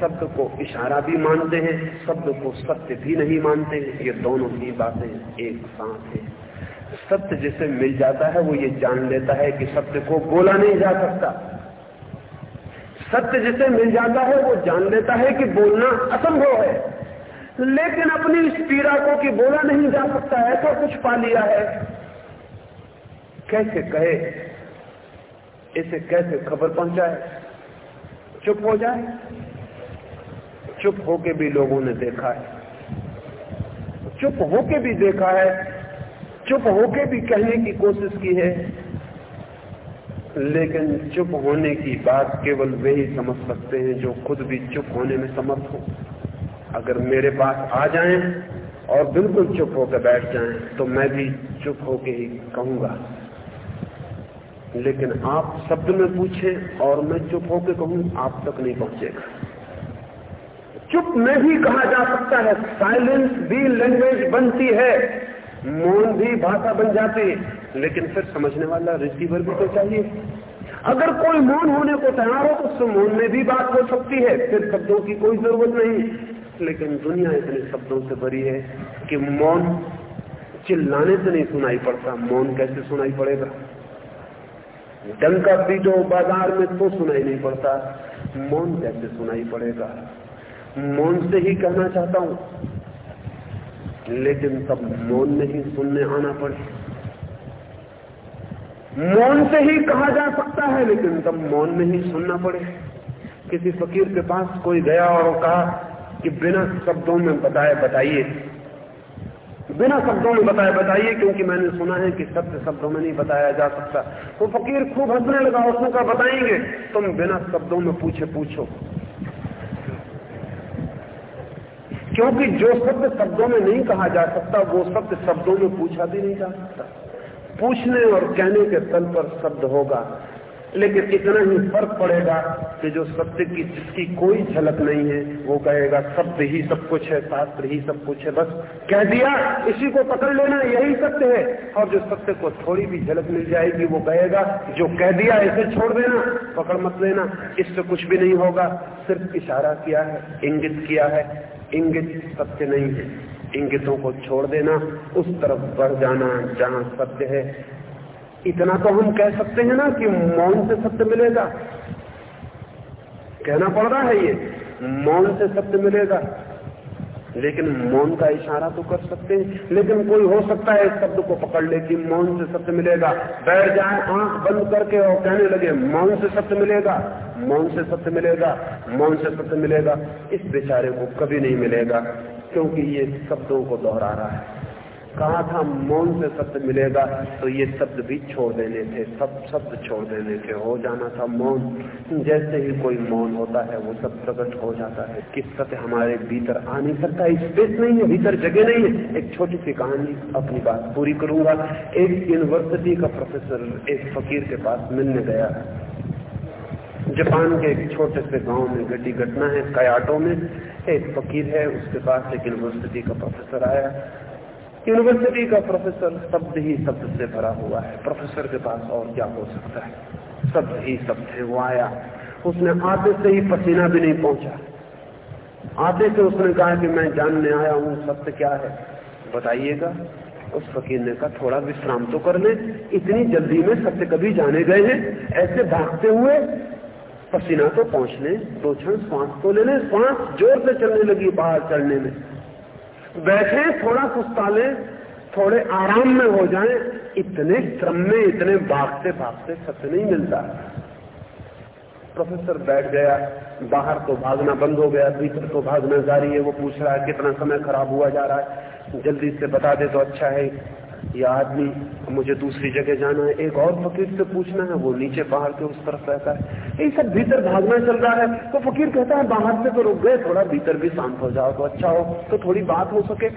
शब्द को इशारा भी मानते हैं, शब्द को सत्य भी नहीं मानते हैं। ये दोनों ही बातें एक साथ है। सत्य जिसे मिल जाता है, वो ये जान लेता है कि सत्य को बोला नहीं जा सकता। सत्य जिसे मिल जाता है, वो जान लेता है कि बोलना असंभव है। लेकिन अपनी इस पीड़ा को कि बोला नहीं जा सकता ऐसा कुछ पा लिया है। कैसे कहे? इसे कैसे खबर पहुँचाए? चुप हो जाए। चुप होके भी लोगों ने देखा है। चुप होके भी देखा है। चुप होके भी कहने की कोशिश की है। लेकिन चुप होने की बात केवल वे ही समझ सकते हैं जो खुद भी चुप होने में समर्थ हो। अगर मेरे पास आ जाएँ और बिल्कुल चुप होकर बैठ जाएँ तो मैं भी चुप होके ही कहूँगा। लेकिन आप शब्द में पूछें और मैं चुप होके कहूँ, आप तक नहीं पहुंचेगा। चुप में भी कहा जा सकता है, साइलेंस भी लैंग्वेज बनती है, मौन भी भाषा बन जाती है। लेकिन फिर समझने वाला रिसीवर भी तो चाहिए। अगर कोई मौन होने को तैयार हो तो उस मौन में भी बात हो सकती है, फिर शब्दों की कोई ज़रूरत नहीं। लेकिन दुनिया इतने शब्दों से भरी है कि मौन चिल्लाने से नहीं सुनाई पड़ता। मौन कैसे सुनाई पड़ेगा? डंका पीटो बाज़ार में तो सुनाई नहीं पड़ता। मौन कैसे सुनाई पड़ेगा? मौन से ही कहना चाहता हूँ। लेकिन तब मौन में ही सुनने आना पड़े। मौन से ही कहा जा सकता है, लेकिन तब मौन में ही सुनना पड़े। किसी फकीर के पास कोई गया और कहा कि बिना शब्दों में बताए बताइए। बिना शब्दों में बताए बताइए, क्योंकि मैंने सुना है कि सत्य शब्दों में नहीं बताया जा सकता। वो तो फकीर खूब हंसने लगा, उसने कहा, बताएँगे, तुम बिना शब्दों में पूछे पूछो। क्योंकि जो शब्द शब्दों में नहीं कहा जा सकता, वो शब्द शब्दों में पूछा भी नहीं जा सकता। पूछने और कहने के तल पर शब्द होगा। लेकिन इतना ही फ़र्क पड़ेगा कि जो सत्य की, जिसकी कोई झलक नहीं है, वो कहेगा, शब्द ही सब कुछ है, शास्त्र ही सब कुछ है, बस कह दिया, इसी को पकड़ लेना, यही सत्य है। और जो सत्य को थोड़ी भी झलक मिल जाएगी, वो कहेगा, जो कह दिया, इसे छोड़ देना, पकड़ मत लेना, इससे कुछ भी नहीं होगा। सिर्फ़ इशारा किया है, इंगित किया है, इंगित सत्य नहीं है। इंगितों को छोड़ देना, उस तरफ़ बढ़ जाना जहाँ सत्य है। इतना तो हम कह सकते हैं ना कि मौन से सत्य मिलेगा। कहना पड़ रहा है ये, मौन से सत्य मिलेगा। लेकिन मौन का इशारा तो कर सकते हैं, लेकिन कोई हो सकता है शब्द को पकड़ ले कि मौन से सत्य मिलेगा। बैठ जाए, आँख बंद करके और कहने लगे, मौन से सत्य मिलेगा, मौन से सत्य मिलेगा, मौन से सत्य मिलेगा। इस बेचारे को कभी नहीं मिलेगा। क्योंकि ये शब्दों को दोहरा रहा है। कहा था, मौन से सत्य मिलेगा तो ये शब्द भी छोड़ देने थे, सब शब्द छोड़ देने थे। हो जाना था मौन। जैसे ही कोई मौन होता है, वो सब प्रकट हो जाता है। कि सत्य हमारे भीतर आ नहीं सकता स्पेस नहीं है, भीतर जगह नहीं है। एक छोटी सी कहानी अपनी बात पूरी करूँगा। एक यूनिवर्सिटी का प्रोफेसर एक फकीर के पास मिलने गया। जापान के एक छोटे से गाँव में घटी घटना है, कयाटो में। एक फकीर है, उसके पास एक यूनिवर्सिटी का प्रोफेसर आया। यूनिवर्सिटी का प्रोफेसर शब्द ही शब्द से भरा हुआ है। प्रोफेसर के पास और क्या हो सकता है? शब्द ही शब्द है, वो आया। उसने आते से ही पसीना भी नहीं पहुँचा। आते से उसने कहा कि मैं जानने आया हूँ, सत्य क्या है? बताइएगा। उस फकीर ने कहा, थोड़ा विश्राम तो कर ले। इतनी जल्दी में सत्य कभी जाने गए हैं। ऐसे भागते हुए पसीना तो पहुँचने, दो क्षण श्वास तो लेने, श्वास ज़ोर से चलने लगी बाहर चढ़ने में। बैठे, थोड़ा सुस्ता लें थोड़े आराम में हो जाएँ, इतने श्रम में, इतने भागते भागते सत्य नहीं मिलता। प्रोफेसर बैठ गया, बाहर तो भागना बंद हो गया, भीतर तो भागना जारी है, वो पूछ रहा है, कितना समय खराब हुआ जा रहा है, जल्दी से बता दे तो अच्छा है। या आदमी, मुझे दूसरी जगह जाना है, एक और फकीर से पूछना है, वो नीचे बाहर के उस तरफ़ रहता है। ये सब भीतर भागना चल रहा है। तो फकीर कहता है, बाहर से तो रुक गए, थोड़ा भीतर भी शांत हो जाओ तो अच्छा हो तो थोड़ी बात हो सके।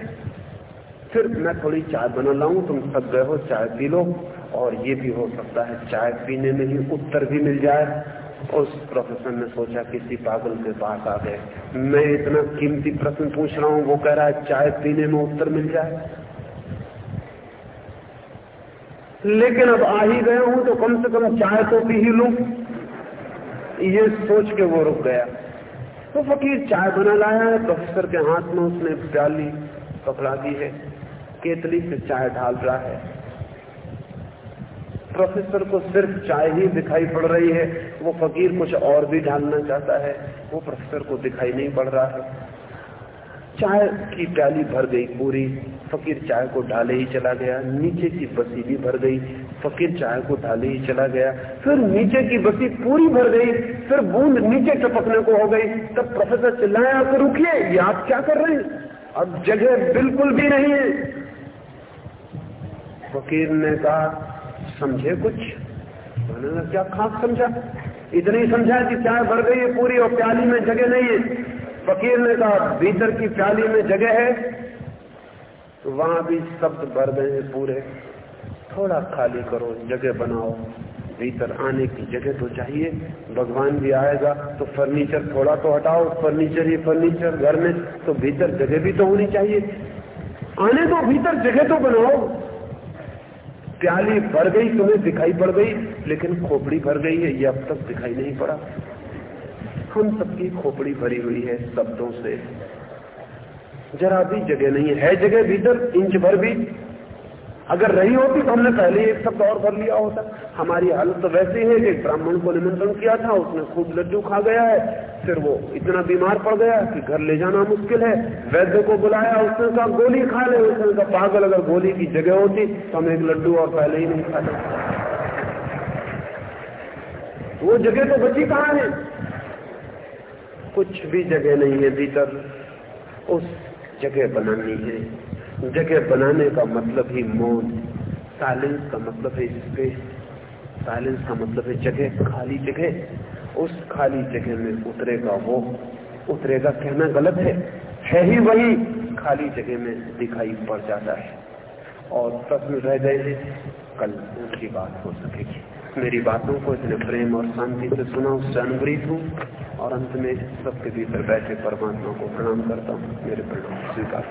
फिर मैं थोड़ी चाय बना लाऊं, तुम सब गए हो, चाय पी लो। और ये भी हो सकता है, चाय पीने में ही उत्तर भी मिल जाए। उस प्रोफेसर ने सोचा, किसी पागल के पास आ गए। मैं इतना कीमती प्रश्न पूछ रहा हूँ, वो कह रहा है, चाय पीने में उत्तर मिल जाए। लेकिन अब आ ही गया हूँ तो कम से कम चाय तो पी ही लू। ये सोच के वो रुक गया। तो फकीर चाय बना लाया है प्रोफेसर के हाथ में उसने प्याली पकड़ा दी है, केतली से चाय ढाल रहा है। प्रोफेसर को सिर्फ़ चाय ही दिखाई पड़ रही है, वो फकीर कुछ और भी ढालना चाहता है, वो प्रोफेसर को दिखाई नहीं पड़ रहा है। चाय की प्याली भर गई पूरी। फकीर चाय को ढाले ही चला गया, नीचे की बसी भी भर गई, फकीर चाय को ढाले ही चला गया, फिर नीचे की बसी पूरी भर गई, फिर बूंद नीचे टपकने को हो गई। तब प्रोफेसर चिल्लाया आकर रुकिए आप क्या कर रहे हैं? अब जगह बिल्कुल भी नहीं है। फकीर ने कहा, समझे कुछ? मैंने क्या खास समझा? इतनी समझा कि चाय भर गई है पूरी और प्याली में जगह नहीं है। फकीर ने कहा, भीतर की प्याली में जगह है तो वहाँ भी शब्द भर गए पूरे। थोड़ा खाली करो, जगह बनाओ, भीतर आने की जगह तो चाहिए। भगवान भी आएगा तो फर्नीचर थोड़ा तो हटाओ फर्नीचर ही फर्नीचर घर में तो भीतर जगह भी तो होनी चाहिए। आने दो, भीतर जगह तो बनाओ। प्याली भर गई, तुम्हें दिखाई पड़ गई, लेकिन खोपड़ी भर गई है, ये अब तक दिखाई नहीं पड़ा। हम सबकी खोपड़ी भरी हुई है, शब्दों से। जरा भी जगह नहीं है, है जगह भीतर इंच भर भी। अगर रही होती तो हमने पहले एक शब्द और भर लिया होता। हमारी हालत तो वैसी है कि ब्राह्मण को निमंत्रण किया था उसने खूब लड्डू खा गया है। फिर वो इतना बीमार पड़ गया कि घर ले जाना मुश्किल है। वैद्य को बुलाया उसने कहा गोली खा ले। उसने कहा पागल अगर गोली की जगह होती तो हम एक लड्डू और पहले ही नहीं खा वो जगह तो बची कहा है? कुछ भी जगह नहीं है भीतर। उस जगह बनानी है। जगह बनाने का मतलब ही मौन। साइलेंस का मतलब है स्पेस साइलेंस का मतलब है जगह, खाली जगह। उस खाली जगह में उतरेगा वो। उतरेगा कहना गलत है। है ही वही खाली जगह में दिखाई पड़ जाता है। और प्रश्न रह गए हैं। कल उनकी बात हो सकेगी। मेरी बातों को इतने प्रेम और शांति से सुना, उससे अनुग्रहित हूँ। और अंत में सबके भीतर बैठे परमात्मा को प्रणाम करता हूँ। मेरे प्रणाम, स्वीकार।